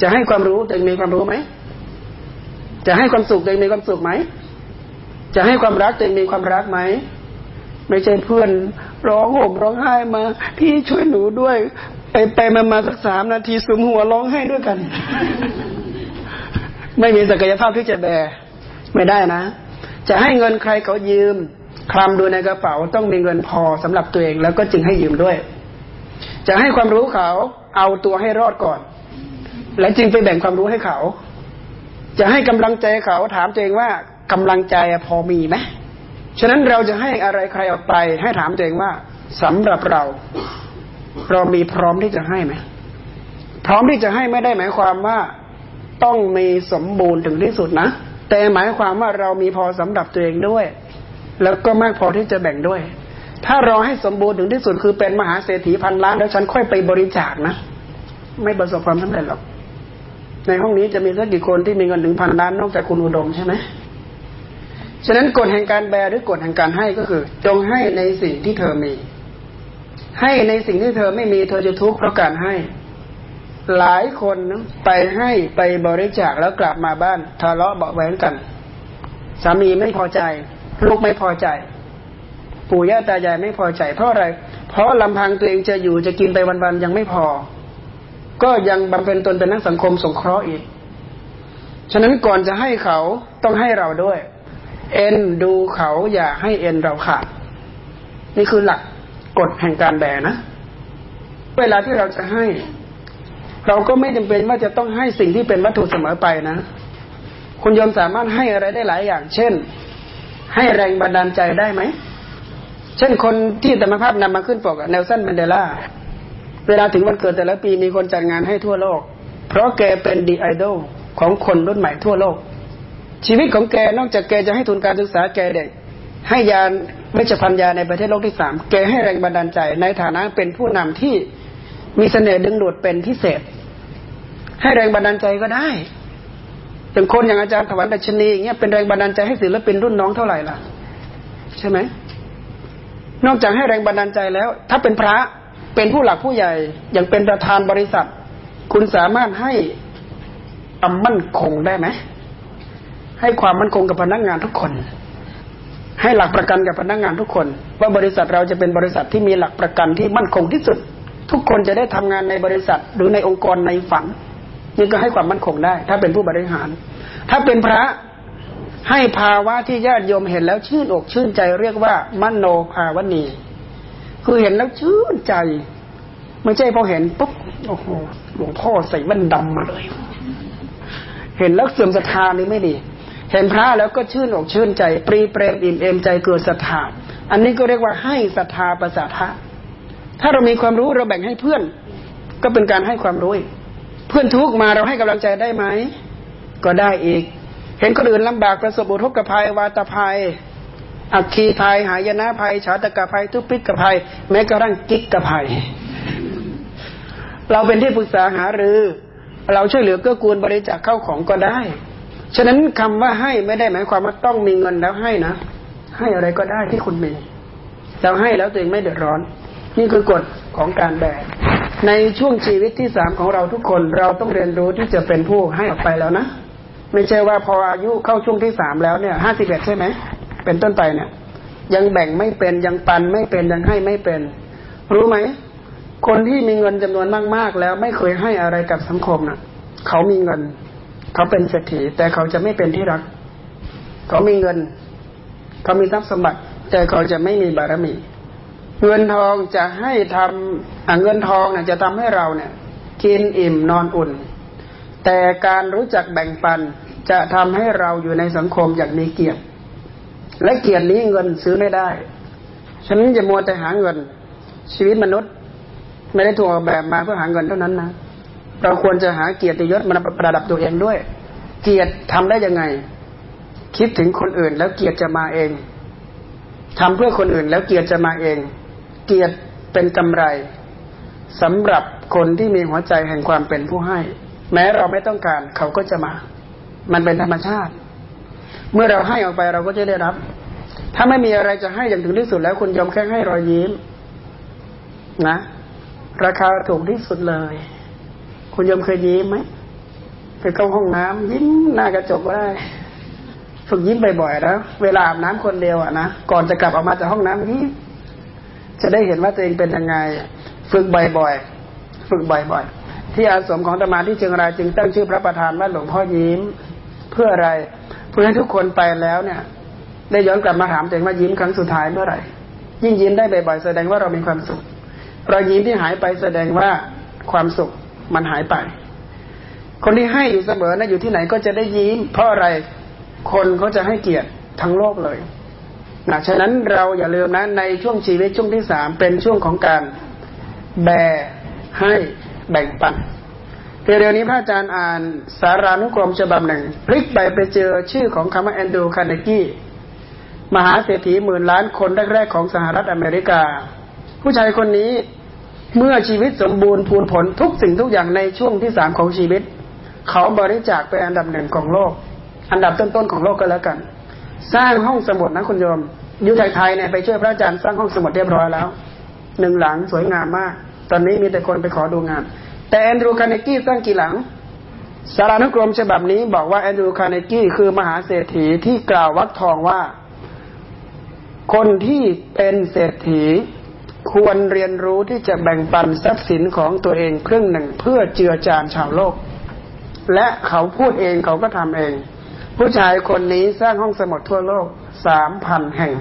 จะให้ความรู้ตัวเองมีความรู้ไหม จะให้ความสุขตัวเองมีความสุขไหม จะให้ความรักตัวเองมีความรักไหม ไม่ใช่เพื่อนร้องห่มร้องไห้มา พี่ช่วยหนูด้วย ไปไปมามาสักสามนาทีสุมหัวร้องไห้ด้วยกัน ไม่มีศักยภาพที่จะแบไม่ได้นะ จะให้เงินใครเขายืมคลำดูในกระเป๋าต้องมีเงินพอสำหรับตัวเองแล้วก็จึงให้ยืมด้วย จะให้ความรู้เขาเอาตัวให้รอดก่อน และจึงไปแบ่งความรู้ให้เขา จะให้กำลังใจเขาถามตัวเองว่ากำลังใจพอมีไหมฉะนั้นเราจะให้อะไรใครออกไป ให้ถามตัวเองว่าสำหรับเรา เรามีพร้อมที่จะให้ไหมพร้อมที่จะให้ไม่ได้หมายความว่าต้องมีสมบูรณ์ถึงที่สุดนะ แต่หมายความว่าเรามีพอสำหรับตัวเองด้วย แล้วก็มากพอที่จะแบ่งด้วย ถ้ารอให้สมบูรณ์ถึงที่สุดคือเป็นมหาเศรษฐีพันล้านแล้วฉันค่อยไปบริจาคนะ ไม่ประสบความสำเร็จหรอก ในห้องนี้จะมีสักกี่คนที่มีเงินถึงพันล้านนอกจากคุณอุดมใช่ไหมฉะนั้นกฎแห่งการแบหรือกฎแห่งการให้ก็คือ จงให้ในสิ่งที่เธอมี ให้ในสิ่งที่เธอไม่มีเธอจะทุกข์เพราะการให้ หลายคนไปให้ไปบริจาคแล้วกลับมาบ้านทะเลาะเบาแหวงกัน สามีไม่พอใจ ลูกไม่พอใจ ปู่ย่าตายายไม่พอใจ เพราะอะไร เพราะลำพังตัวเองจะอยู่จะกินไปวันๆยังไม่พอ ก็ยังบำเพ็ญตนเป็นนักสังคมสงเคราะห์อีก ฉะนั้นก่อนจะให้เขาต้องให้เราด้วย เอ็นดูเขาอย่าให้เอ็นเราขาด นี่คือหลักกฎแห่งการแบ่นะ เวลาที่เราจะให้ เราก็ไม่จำเป็นว่าจะต้องให้สิ่งที่เป็นวัตถุเสมอไปนะ คุณยอมสามารถให้อะไรได้หลายอย่าง เช่น ให้แรงบันดาลใจได้ไหม เช่นคนที่ธรรมภาพนำมาขึ้นปกเนลสันมันเดล่า เวลาถึงวันเกิดแต่ละปีมีคนจัดงานให้ทั่วโลก เพราะแกเป็นดีไอดอลของคนรุ่นใหม่ทั่วโลก ชีวิตของแกนอกจากแกจะให้ทุนการศึกษาแกเด็ก ให้ยานเวชภัณฑ์ยาในประเทศโลกที่สามแกให้แรงบันดาลใจ ในฐานะเป็นผู้นำที่มีเสน่ห์ดึงดูดเป็นพิเศษ ให้แรงบันดาลใจก็ได้ถึงคนอย่างอาจารย์ถวันดัชนีอย่างเงี้ยเป็นแรงบันดาลใจให้ศิลปินรุ่นน้องเท่าไหร่ล่ะ ใช่ไหมนอกจากให้แรงบันดาลใจแล้ว ถ้าเป็นพระ เป็นผู้หลักผู้ใหญ่ อย่างเป็นประธานบริษัท คุณสามารถให้อำมั่นคงได้ไหมให้ความมั่นคงกับพนักงานทุกคน ให้หลักประกันกับพนักงานทุกคน ว่าบริษัทเราจะเป็นบริษัทที่มีหลักประกันที่มั่นคงที่สุด ทุกคนจะได้ทำงานในบริษัทหรือในองค์กรในฝันนี่ก็ให้ความมั่นคงได้ ถ้าเป็นผู้บริหาร ถ้าเป็นพระให้ภาวะที่ญาติโยมเห็นแล้วชื่นอกชื่นใจเรียกว่ามโนภาวนี คือเห็นแล้วชื่นใจ ไม่ใช่พอเห็นปุ๊บโอ้โหหลวงพ่อใส่แว่นดำมาเลย เห็นแล้วเสื่อมศรัทธานี่ไม่ดี เห็นพระแล้วก็ชื่นอกชื่นใจ ปรีเปรมอิ่มเอมใจเกิดศรัทธาอันนี้ก็เรียกว่าให้ศรัทธาประสาทะถ้าเรามีความรู้เราแบ่งให้เพื่อน ก็เป็นการให้ความรู้เพื่อนทุกมาเราให้กำลังใจได้ไหมก็ได้อีก เห็นคนอื่นลำบากประสบอุทกภัยวาตภัย อักคีภัยหายนะภัยชาตกภัย ทุปิกภัย แม้กระทั่งกิกกภัย เราเป็นที่ปรึกษาหารือ เราช่วยเหลือเกื้อกูลบริจาคเข้าของก็ได้ ฉะนั้นคำว่าให้ไม่ได้หมายความว่าต้องมีเงินแล้วให้นะ ให้อะไรก็ได้ที่คุณมีเราให้แล้วตัวเองไม่เดือดร้อน นี่คือกฎของการแบ่งในช่วงชีวิตที่สามของเราทุกคนเราต้องเรียนรู้ที่จะเป็นผู้ให้ออกไปแล้วนะ ไม่ใช่ว่าพออายุเข้าช่วงที่สามแล้วเนี่ยห้าสิบเอ็ดใช่ไหม เป็นต้นไปเนี่ย ยังแบ่งไม่เป็นยังปันไม่เป็นยังให้ไม่เป็น รู้ไหมคนที่มีเงินจำนวนมากๆ แล้วไม่เคยให้อะไรกับสังคมนะ่ะ เขามีเงิน เขาเป็นเศรษฐี แต่เขาจะไม่เป็นที่รัก เขามีเงิน เขามีทรัพย์สมบัติ แต่เขาจะไม่มีบารมี เงินทองจะให้ทำเงินทองเนี่ยจะทำให้เราเนี่ย กินอิ่มนอนอุ่น แต่การรู้จักแบ่งปันจะทำให้เราอยู่ในสังคมอย่างมีเกียรติ และเกียรตินี้เงินซื้อไม่ได้ ฉะนั้นจะมัวแต่หาเงิน ชีวิตมนุษย์ ไม่ได้ถูกออกแบบมาเพื่อหาเงินเท่านั้นนะ เราควรจะหาเกียรติยศมาประดับตัวเองด้วย เกียรติทำได้ยังไง คิดถึงคนอื่นแล้วเกียรติจะมาเองทำเพื่อคนอื่นแล้วเกียรติจะมาเอง เกียรติเป็นกำไรสำหรับคนที่มีหัวใจแห่งความเป็นผู้ให้ แม้เราไม่ต้องการเขาก็จะมา มันเป็นธรรมชาติ เมื่อเราให้ออกไปเราก็จะได้รับ ถ้าไม่มีอะไรจะให้อย่างถึงที่สุดแล้ว คุณยอมแค่ให้รอยยิ้ม นะ ราคาถูกที่สุดเลย คุณยมเคยยิ้มไหมไปเข้าห้องน้ำยิ้มหน้ากระจกก็ได้ฝึกยิ้มบ่อยๆแล้วเวลาอาบน้ำคนเดียวอะนะก่อนจะกลับออกมาจากห้องน้ำยิ้จะได้เห็นว่าตัวเองเป็นยังไง ฝึกบ่อยๆฝึกบ่อยๆที่อาสมของธรรมาที่เชียงรายจึงตั้งชื่อพระประธานว่าหลวงพ่อยิ้ม เพื่ออะไร พื่อให้ทุกคนไปแล้วเนี่ย ได้ย้อนกลับมาถามตัวเองว่ายิ้มครั้งสุดท้ายเมื่อไหร่ ยิ่งยิ้มได้บ่อยๆแสดงว่าเรามีความสุขรอยยิ้มที่หายไปแสดงว่าความสุขมันหายไป คนที่ให้อยู่เสมอนะอยู่ที่ไหนก็จะได้ยิ้ม เพราะอะไรคนเขาจะให้เกียรติทั้งโลกเลยนะฉะนั้นเราอย่าลืมนะในช่วงชีวิตช่วงที่สามเป็นช่วงของการแบ่ให้แบ่งปัน เร็วนี้พระอาจารย์อ่านสารานุกรมฉบับหนึ่งพลิกไปไปเจอชื่อของคำว่าแอนดูคาร์เนกี้มหาเศรษฐีหมื่นล้านคนแรกๆของสหรัฐอเมริกา ผู้ชายคนนี้เมื่อชีวิตสมบูรณ์พูนผลทุกสิ่งทุกอย่างในช่วงที่สามของชีวิต เขาบริจาคเป็นอันดับหนึ่งของโลก อันดับต้นๆของโลกก็แล้วกัน สร้างห้องสมุดนะคุณโยมอยู่ไทยๆเนี่ยไปช่วยพระอาจารย์สร้างห้องสมุดเรียบร้อยแล้วหนึ่งหลังสวยงามมาก ตอนนี้มีแต่คนไปขอดูงาน แต่แอนดรูคาเนกี้สร้างกี่หลังสารานุกรมฉบับนี้บอกว่าแอนดรูคาเนกี้คือมหาเศรษฐีที่กล่าววักทองว่า คนที่เป็นเศรษฐีควรเรียนรู้ที่จะแบ่งปันทรัพย์สินของตัวเองครึ่งหนึ่งเพื่อเจือจานชาวโลก และเขาพูดเองเขาก็ทำเอง ผู้ชายคนนี้สร้างห้องสมุดทั่วโลกสามพันแห่ง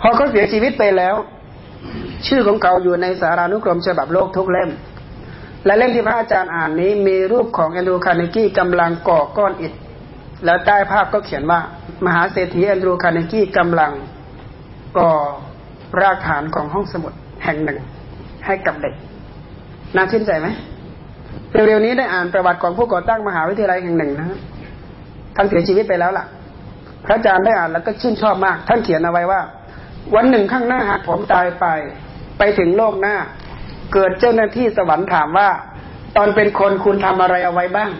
พอเขาเสียชีวิตไปแล้ว ชื่อของเขาอยู่ในสารานุกรมฉบับโลกทุกเล่ม และเล่มที่พระอาจารย์อ่านนี้มีรูปของแอนดรูคาร์เนกี้กำลังก่อก้อนอิฐ แล้วใต้ภาพก็เขียนว่า มหาเศรษฐีแอนดรูคาร์เนกี้กำลังก่อรากฐานของห้องสมุดแห่งหนึ่ง ให้กับเด็กน่าชื่นใจไหมเร็วๆนี้ได้อ่านประวัติของผู้ก่อตั้งมหาวิทยาลัยแห่งหนึ่งนะท่านเสียชีวิตไปแล้วล่ะ พระอาจารย์ได้อ่านแล้วก็ชื่นชอบมาก ท่านเขียนเอาไว้ว่า วันหนึ่งข้างหน้าหากผมตายไป ไปถึงโลกหน้า เกิดเจ้าหน้าที่สวรรค์ถามว่า ตอนเป็นคนคุณทำอะไรเอาไว้บ้าง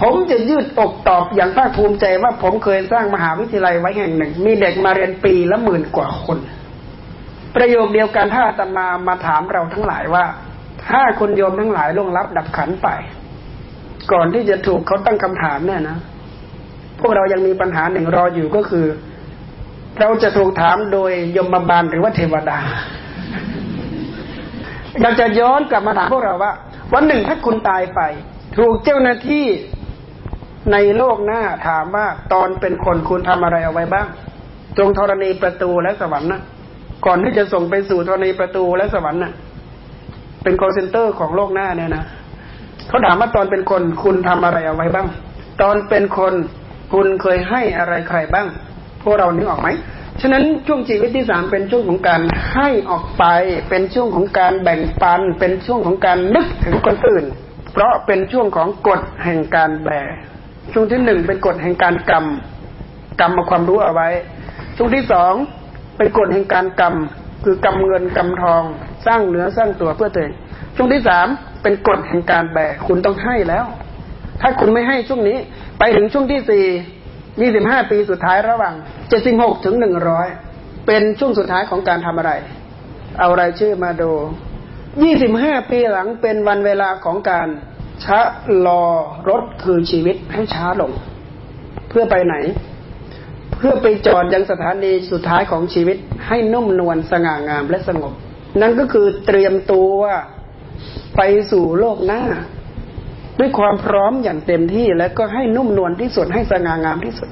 ผมจะยืดอกตอบอย่างภาคภูมิใจว่าผมเคยสร้างมหาวิทยาลัยไว้แห่งหนึ่ง มีเด็กมาเรียนปีละหมื่นกว่าคน ประโยคเดียวกันถ้าตมามาถามเราทั้งหลายว่า ถ้าคุณโยมทั้งหลายล่วงลับดับขันไป ก่อนที่จะถูกเขาตั้งคำถามเนี่ยนะพวกเรายังมีปัญหาหนึ่งรออยู่ก็คือ เราจะถูกถามโดยยมบาลหรือว่าเทวดา เราจะย้อนกลับมาถามพวกเราว่า วันหนึ่งถ้าคุณตายไป ถูกเจ้าหน้าที่ในโลกหน้าถามว่าตอนเป็นคนคุณทำอะไรเอาไว้บ้าง ตรงธรณีประตูและสวรรค์นะก่อนที่จะส่งไปสู่ธรณีประตูและสวรรค์น่ะ เป็น call center ของโลกหน้าเนี่ยนะเขาถามว่าตอนเป็นคนคุณทำอะไรเอาไว้บ้าง ตอนเป็นคนคุณเคยให้อะไรใครบ้าง พวกเรานึกออกไหม ฉะนั้นช่วงชีวิตที่สามเป็นช่วงของการให้ออกไป เป็นช่วงของการแบ่งปัน เป็นช่วงของการนึกถึงคนอื่น เพราะเป็นช่วงของกฎแห่งการแบช่วงที่หนึ่งเป็นกฎแห่งการกรรมกรรมมาความรู้เอาไว้ ช่วงที่สองเป็นกฎแห่งการกรรมคือกรรมเงินกรรมทอง สร้างเนื้อสร้างตัวเพื่อตัวเองช่วงที่สามเป็นกฎแห่งการแบกคุณต้องให้แล้ว ถ้าคุณไม่ให้ช่วงนี้ ไปถึงช่วงที่สี่ ยี่สิบห้าปีสุดท้ายระหว่างเจ็ดสิบหกถึงหนึ่งร้อยเป็นช่วงสุดท้ายของการทำอะไร เอารายชื่อมาดูยี่สิบห้าปีหลังเป็นวันเวลาของการชะลอรถคือชีวิตให้ช้าลง เพื่อไปไหน เพื่อไปจอดยังสถานีสุดท้ายของชีวิตให้นุ่มนวลสง่างามและสงบ นั่นก็คือเตรียมตัวไปสู่โลกหน้า ด้วยความพร้อมอย่างเต็มที่และก็ให้นุ่มนวลที่สุดให้สง่างามที่สุด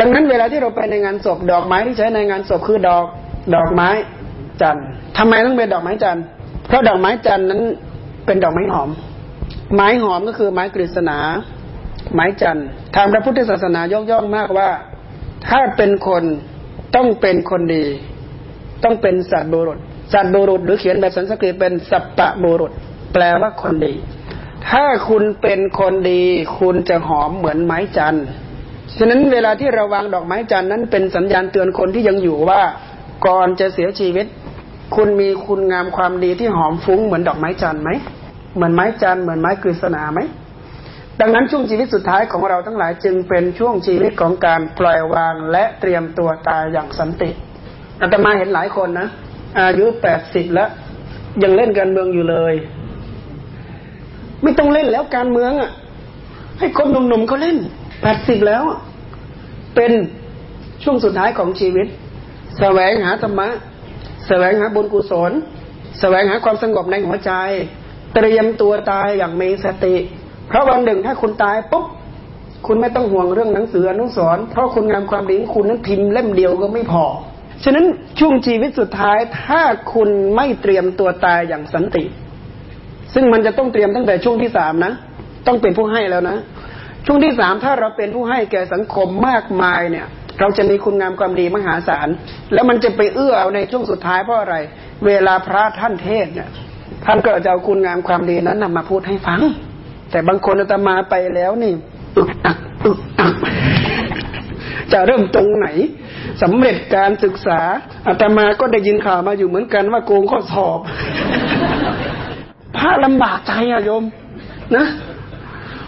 ดังนั้นเวลาที่เราไปในงานศพดอกไม้ที่ใช้ในงานศพคือดอกดอกไม้จันทร์ทำไมต้องเป็นดอกไม้จันทร์เพราะดอกไม้จันทร์นั้นเป็นดอกไม้หอม ไม้หอมก็คือไม้กฤษณา ไม้จันทร์ทางพระพุทธศาสนายกย่องมากว่า ถ้าเป็นคนต้องเป็นคนดี ต้องเป็นสัตว์บุรุษ สัตว์บุรุษหรือเขียนแบบสันสกฤตเป็นสัปปะบุรุษ แปลว่าคนดี ถ้าคุณเป็นคนดี คุณจะหอมเหมือนไม้จันทร์ฉะนั้นเวลาที่เราวางดอกไม้จันทร์นั้นเป็นสัญญาณเตือนคนที่ยังอยู่ว่า ก่อนจะเสียชีวิต คุณมีคุณงามความดีที่หอมฟุ้งเหมือนดอกไม้จันทร์ไหมเหมือนไม้จันทร์เหมือนไม้กฤษณาไหมดังนั้นช่วงชีวิตสุดท้ายของเราทั้งหลายจึงเป็นช่วงชีวิตของการปล่อยวางและเตรียมตัวตายอย่างสันติอาตมาเห็นหลายคนนะอายุแปดสิบแล้วยังเล่นการเมืองอยู่เลย ไม่ต้องเล่นแล้วการเมืองอะ ให้คนหนุ่มๆเขาเล่นแปดสิบแล้ว เป็นช่วงสุดท้ายของชีวิตสแสวงหาธรรมะสแสวงหาบุญกุศลสแสวงหาความสงบในหัวใจ เตรียมตัวตายอย่างมีสติ เพราะวันหนึ่งถ้าคุณตายปุ๊บคุณไม่ต้องห่วงเรื่องหนังสืออนุสรเพราะคุณงามความดีของคุณนั้นพิมพ์เล่มเดียวก็ไม่พอ ฉะนั้นช่วงชีวิตสุดท้ายถ้าคุณไม่เตรียมตัวตายอย่างสันติ ซึ่งมันจะต้องเตรียมตั้งแต่ช่วงที่สามนะ ต้องเป็นผู้ให้แล้วนะ ช่วงที่สามถ้าเราเป็นผู้ให้แก่สังคมมากมายเนี่ย เราจะมีคุณงามความดีมหาศาล แล้วมันจะไปเอื้อเอาในช่วงสุดท้ายเพราะอะไร เวลาพระท่านเทศเนี่ยท่านก็จะเอาคุณงามความดีนั้นนำมาพูดให้ฟัง แต่บางคนอาตมาไปแล้วนี่อึกอักอึกอักจะเริ่มตรงไหนสำเร็จการศึกษาอาตมาก็ได้ยินข่าวมาอยู่เหมือนกันว่าโกงข้อสอบ ลำบากใจอะโยม นะ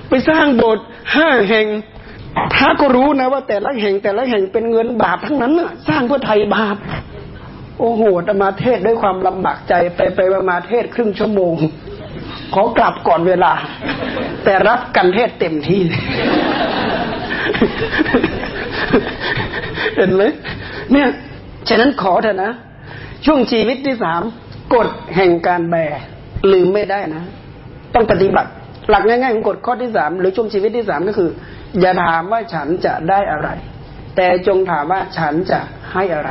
ไปสร้างโบสถ์ห้าแห่งพระก็รู้นะว่าแต่ละแห่งแต่ละแห่งเป็นเงินบาปทั้งนั้นน่ะ สร้างเพื่อไทยบาป โอ้โหธรรมาเทศด้วยความลำบากใจไปไปมาเทศครึ่งชั่วโมง ขอกลับก่อนเวลา แต่รับกันเทศเต็มที่ เห็นไหมเนี่ยฉะนั้นขอเถอะนะ ช่วงชีวิตที่สามกฎแห่งการแบ ลืมไม่ได้นะ ต้องปฏิบัติ หลักง่ายๆของกฎข้อที่สามหรือช่วงชีวิตที่สามก็คือ อย่าถามว่าฉันจะได้อะไร แต่จงถามว่าฉันจะให้อะไร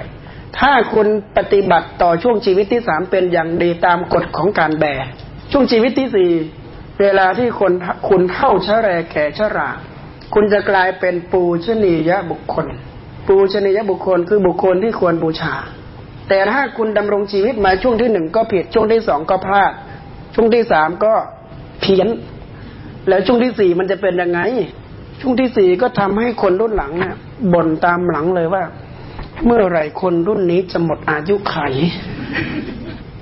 ถ้าคุณปฏิบัติต่อช่วงชีวิตที่สามเป็นอย่างดีตามกฎของการแบช่วงชีวิตที่สี่เวลาที่คนคุณเข้าชะแรแก่ชรา คุณจะกลายเป็นปูชนียบุคคล ปูชนียบุคคลคือบุคคลที่ควรบูชา แต่ถ้าคุณดำรงชีวิตมาช่วงที่หนึ่งก็ผิดช่วงที่สองก็พลาด ช่วงที่สามก็เพี้ยน แล้วช่วงที่สี่มันจะเป็นยังไง ช่วงที่สี่ก็ทำให้คนรุ่นหลังเนี่ยบ่นตามหลังเลยว่า เมื่อไรคนรุ่นนี้จะหมดอายุไข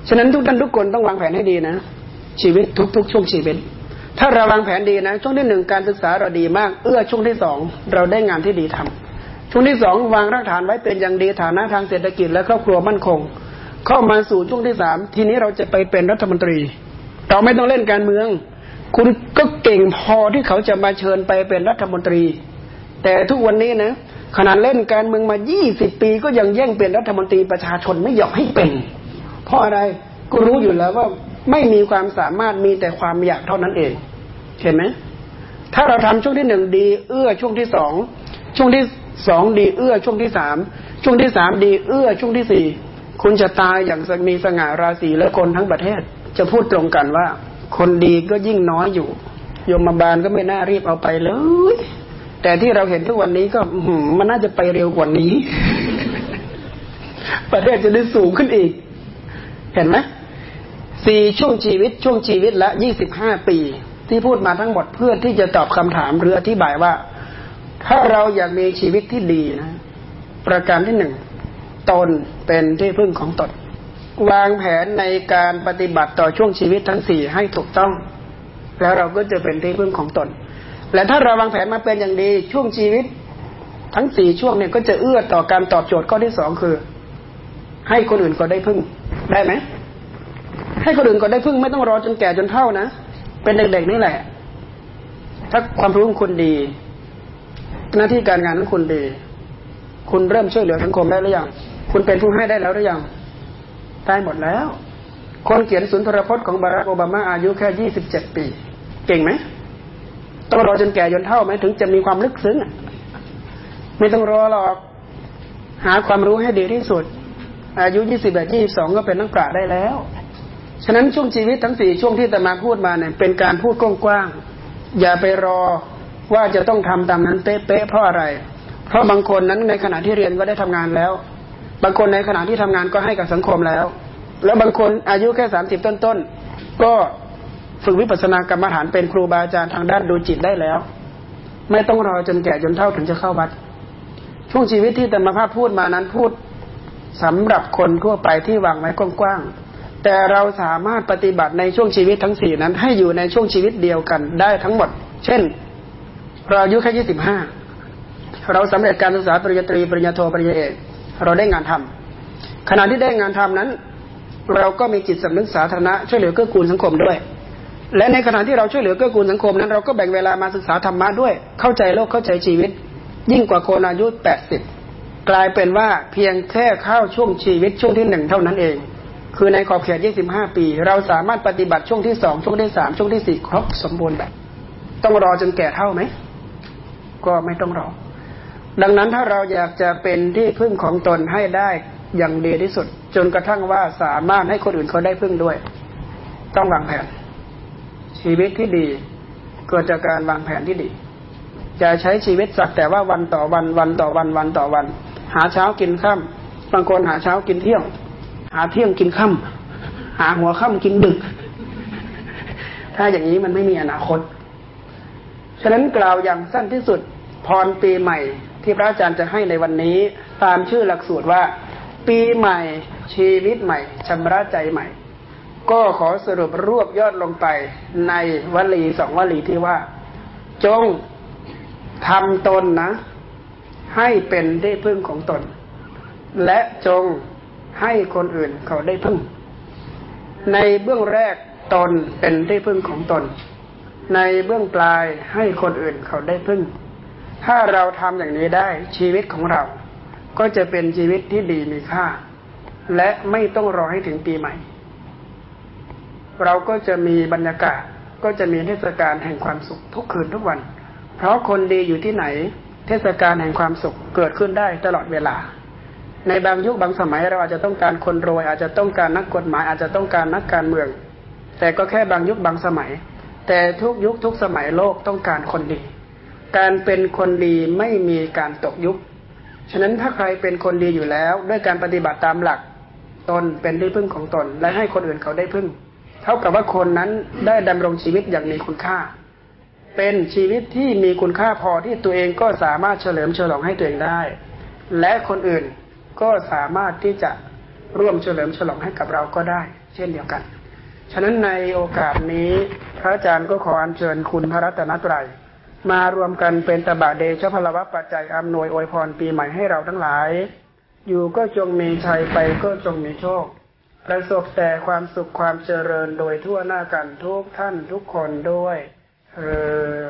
ฉะนั้นทุกท่านทุกคนต้องวางแผนให้ดีนะชีวิตทุกๆช่วงชีวิต ถ้าเราวางแผนดีนะ ช่วงที่หนึ่งการศึกษาเราดีมาก เอื้อช่วงที่สองเราได้งานที่ดีทำช่วงที่สองวางรากฐานไว้เป็นอย่างดีฐานะทางเศรษฐกิจและครอบครัวมั่นคง เข้ามาสู่ช่วงที่สามทีนี้เราจะไปเป็นรัฐมนตรี เราไม่ต้องเล่นการเมือง คุณก็เก่งพอที่เขาจะมาเชิญไปเป็นรัฐมนตรี แต่ทุกวันนี้นะขนาดเล่นการเมืองมา 20 ปีก็ยังแย่งเป็นรัฐมนตรีประชาชนไม่ยอมให้เป็น เพราะอะไรก็รู้อยู่แล้วว่าไม่มีความสามารถมีแต่ความอยากเท่านั้นเอง เห็นไหมถ้าเราทำช่วงที่หนึ่งดี เอื้อช่วงที่สองช่วงที่สองดีเอื้อช่วงที่สามช่วงที่สามดีเอื้อช่วงที่สี่คุณจะตายอย่างมีสง่าราศีและคนทั้งประเทศ จะพูดตรงกันว่า คนดีก็ยิ่งน้อยอยู่โยมบาลก็ไม่น่ารีบเอาไปเลย แต่ที่เราเห็นทุกวันนี้ก็มันน่าจะไปเร็วกว่านี้ ประเทศจะได้สูงขึ้นอีก เห็นไหมสี่ช่วงชีวิตช่วงชีวิตละยี่สิบห้าปี ที่พูดมาทั้งหมดเพื่อที่จะตอบคำถามหรืออธิบายว่า ถ้าเราอยากมีชีวิตที่ดีนะ ประการที่หนึ่งตนเป็นที่พึ่งของตน วางแผนในการปฏิบัติต่อช่วงชีวิตทั้งสี่ให้ถูกต้อง แล้วเราก็จะเป็นที่พึ่งของตน และถ้าเราวางแผนมาเป็นอย่างดีช่วงชีวิตทั้งสี่ช่วงเนี่ยก็จะเอื้อต่อการตอบโจทย์ข้อที่สองคือ ให้คนอื่นก็ได้พึ่งได้ไหมให้คนอื่นก็ได้พึ่งไม่ต้องรอจนแก่จนเท่านะเป็นเด็กๆนี่แหละ ถ้าความรู้ของคุณดี หน้าที่การงานของคุณดี คุณเริ่มช่วยเหลือสังคมได้หรือยังคุณเป็นผู้ให้ได้แล้วหรือยัง ตายหมดแล้ว คนเขียนสุนทรพจน์ของบารักโอบามาอายุแค่ยี่สิบเจ็ดปี เก่งไหมต้องรอจนแก่จนเท่าไหมถึงจะมีความลึกซึ้งไม่ต้องรอหรอก หาความรู้ให้ดีที่สุด อายุยี่สิบแปดยี่สองก็เป็นนักปราชญ์ได้แล้ว ฉะนั้นช่วงชีวิตทั้งสี่ช่วงที่แตมาพูดมาเนี่ย เป็นการพูดกว้างๆอย่าไปรอว่าจะต้องทำตามนั้นเป๊ะๆเพราะอะไร เพราะบางคนนั้นในขณะที่เรียนก็ได้ทำงานแล้ว บางคนในขณะที่ทำงานก็ให้กับสังคมแล้ว แล้วบางคนอายุแค่สามสิบต้นๆ ก็ฝึกวิปัสสนากรรมฐานเป็นครูบาอาจารย์ทางด้านดูจิตได้แล้ว ไม่ต้องรอจนแก่จนเท่าถึงจะเข้าวัด ช่วงชีวิตที่ธรรมภาพพูดมานั้นพูดสำหรับคนทั่วไปที่วางไว้กว้างๆ แต่เราสามารถปฏิบัติในช่วงชีวิตทั้งสี่นั้น ให้อยู่ในช่วงชีวิตเดียวกันได้ทั้งหมด เช่น เราอายุแค่ยี่สิบห้าเราสำเร็จการศึกษาปริญญาตรีปริญญาโทปริญญาเอก เราได้งานทำขณะที่ได้งานทำนั้น เราก็มีจิตสำนึกสาธารณะช่วยเหลือเกื้อกูลสังคมด้วย และในขณะที่เราช่วยเหลือเกื้อกูลสังคมนั้น เราก็แบ่งเวลามาศึกษาธรรมะด้วย เข้าใจโลกเข้าใจชีวิต ยิ่งกว่าคนอายุแปดสิบกลายเป็นว่าเพียงแค่เข้าช่วงชีวิตช่วงที่หนึ่งเท่านั้นเอง คือในขอบเขตยี่สิบห้าปี เราสามารถปฏิบัติช่วงที่สองช่วงที่สามช่วงที่สี่ครบสมบูรณ์แบบ ต้องรอจนแก่เท่าไหม ก็ไม่ต้องรอ ดังนั้นถ้าเราอยากจะเป็นที่พึ่งของตนให้ได้อย่างดีที่สุด จนกระทั่งว่าสามารถให้คนอื่นเขาได้พึ่งด้วย ต้องวางแผน ชีวิตที่ดีเกิดจากการวางแผนที่ดีจะใช้ชีวิตสักแต่ว่าวันต่อวันวันต่อวันวันต่อวัน หาเช้ากินค่ำบางคนหาเช้ากินเที่ยง หาเที่ยงกินค่ำหาหัวค่ำกินดึก ถ้าอย่างนี้มันไม่มีอนาคต ฉะนั้นกล่าวอย่างสั้นที่สุดพรปีใหม่ ที่พระอาจารย์จะให้ในวันนี้ตามชื่อหลักสูตรว่า ปีใหม่ชีวิตใหม่ชำระใจใหม่ ก็ขอสรุปรวบยอดลงไปในวลีสองวลีที่ว่า จงทำตนนะ ให้เป็นได้พึ่งของตน และจงให้คนอื่นเขาได้พึ่ง ในเบื้องแรกตนเป็นได้พึ่งของตน ในเบื้องปลายให้คนอื่นเขาได้พึ่ง ถ้าเราทำอย่างนี้ได้ชีวิตของเรา ก็จะเป็นชีวิตที่ดีมีค่า และไม่ต้องรอให้ถึงปีใหม่ เราก็จะมีบรรยากาศก็จะมีเทศกาลแห่งความสุขทุกคืนทุกวัน เพราะคนดีอยู่ที่ไหน เทศกาลแห่งความสุขเกิดขึ้นได้ตลอดเวลา ในบางยุคบางสมัยเราอาจจะต้องการคนรวย อาจจะต้องการนักกฎหมาย อาจจะต้องการนักการเมือง แต่ก็แค่บางยุคบางสมัย แต่ทุกยุคทุกสมัยโลกต้องการคนดี การเป็นคนดีไม่มีการตกยุค ฉะนั้นถ้าใครเป็นคนดีอยู่แล้ว ด้วยการปฏิบัติตามหลักตนเป็นที่พึ่งของตน และให้คนอื่นเขาได้พึ่ง เท่ากับว่าคนนั้นได้ดำรงชีวิตอย่างมีคุณค่า เป็นชีวิตที่มีคุณค่าพอที่ตัวเองก็สามารถเฉลิมฉลองให้ตัวเองได้ และคนอื่นก็สามารถที่จะร่วมเฉลิมฉลองให้กับเราก็ได้ เช่นเดียวกัน ฉะนั้นในโอกาสนี้พระอาจารย์ก็ขออัญเชิญคุณพระรัตนตรัย มารวมกันเป็นตบะเดชพลวัปัจจัยอำนวยอวยพรปีใหม่ให้เราทั้งหลาย อยู่ก็จงมีชัยไปก็จงมีโชค ประสบแต่ความสุขความเจริญโดยทั่วหน้ากันทุกท่านทุกคนด้วยเออ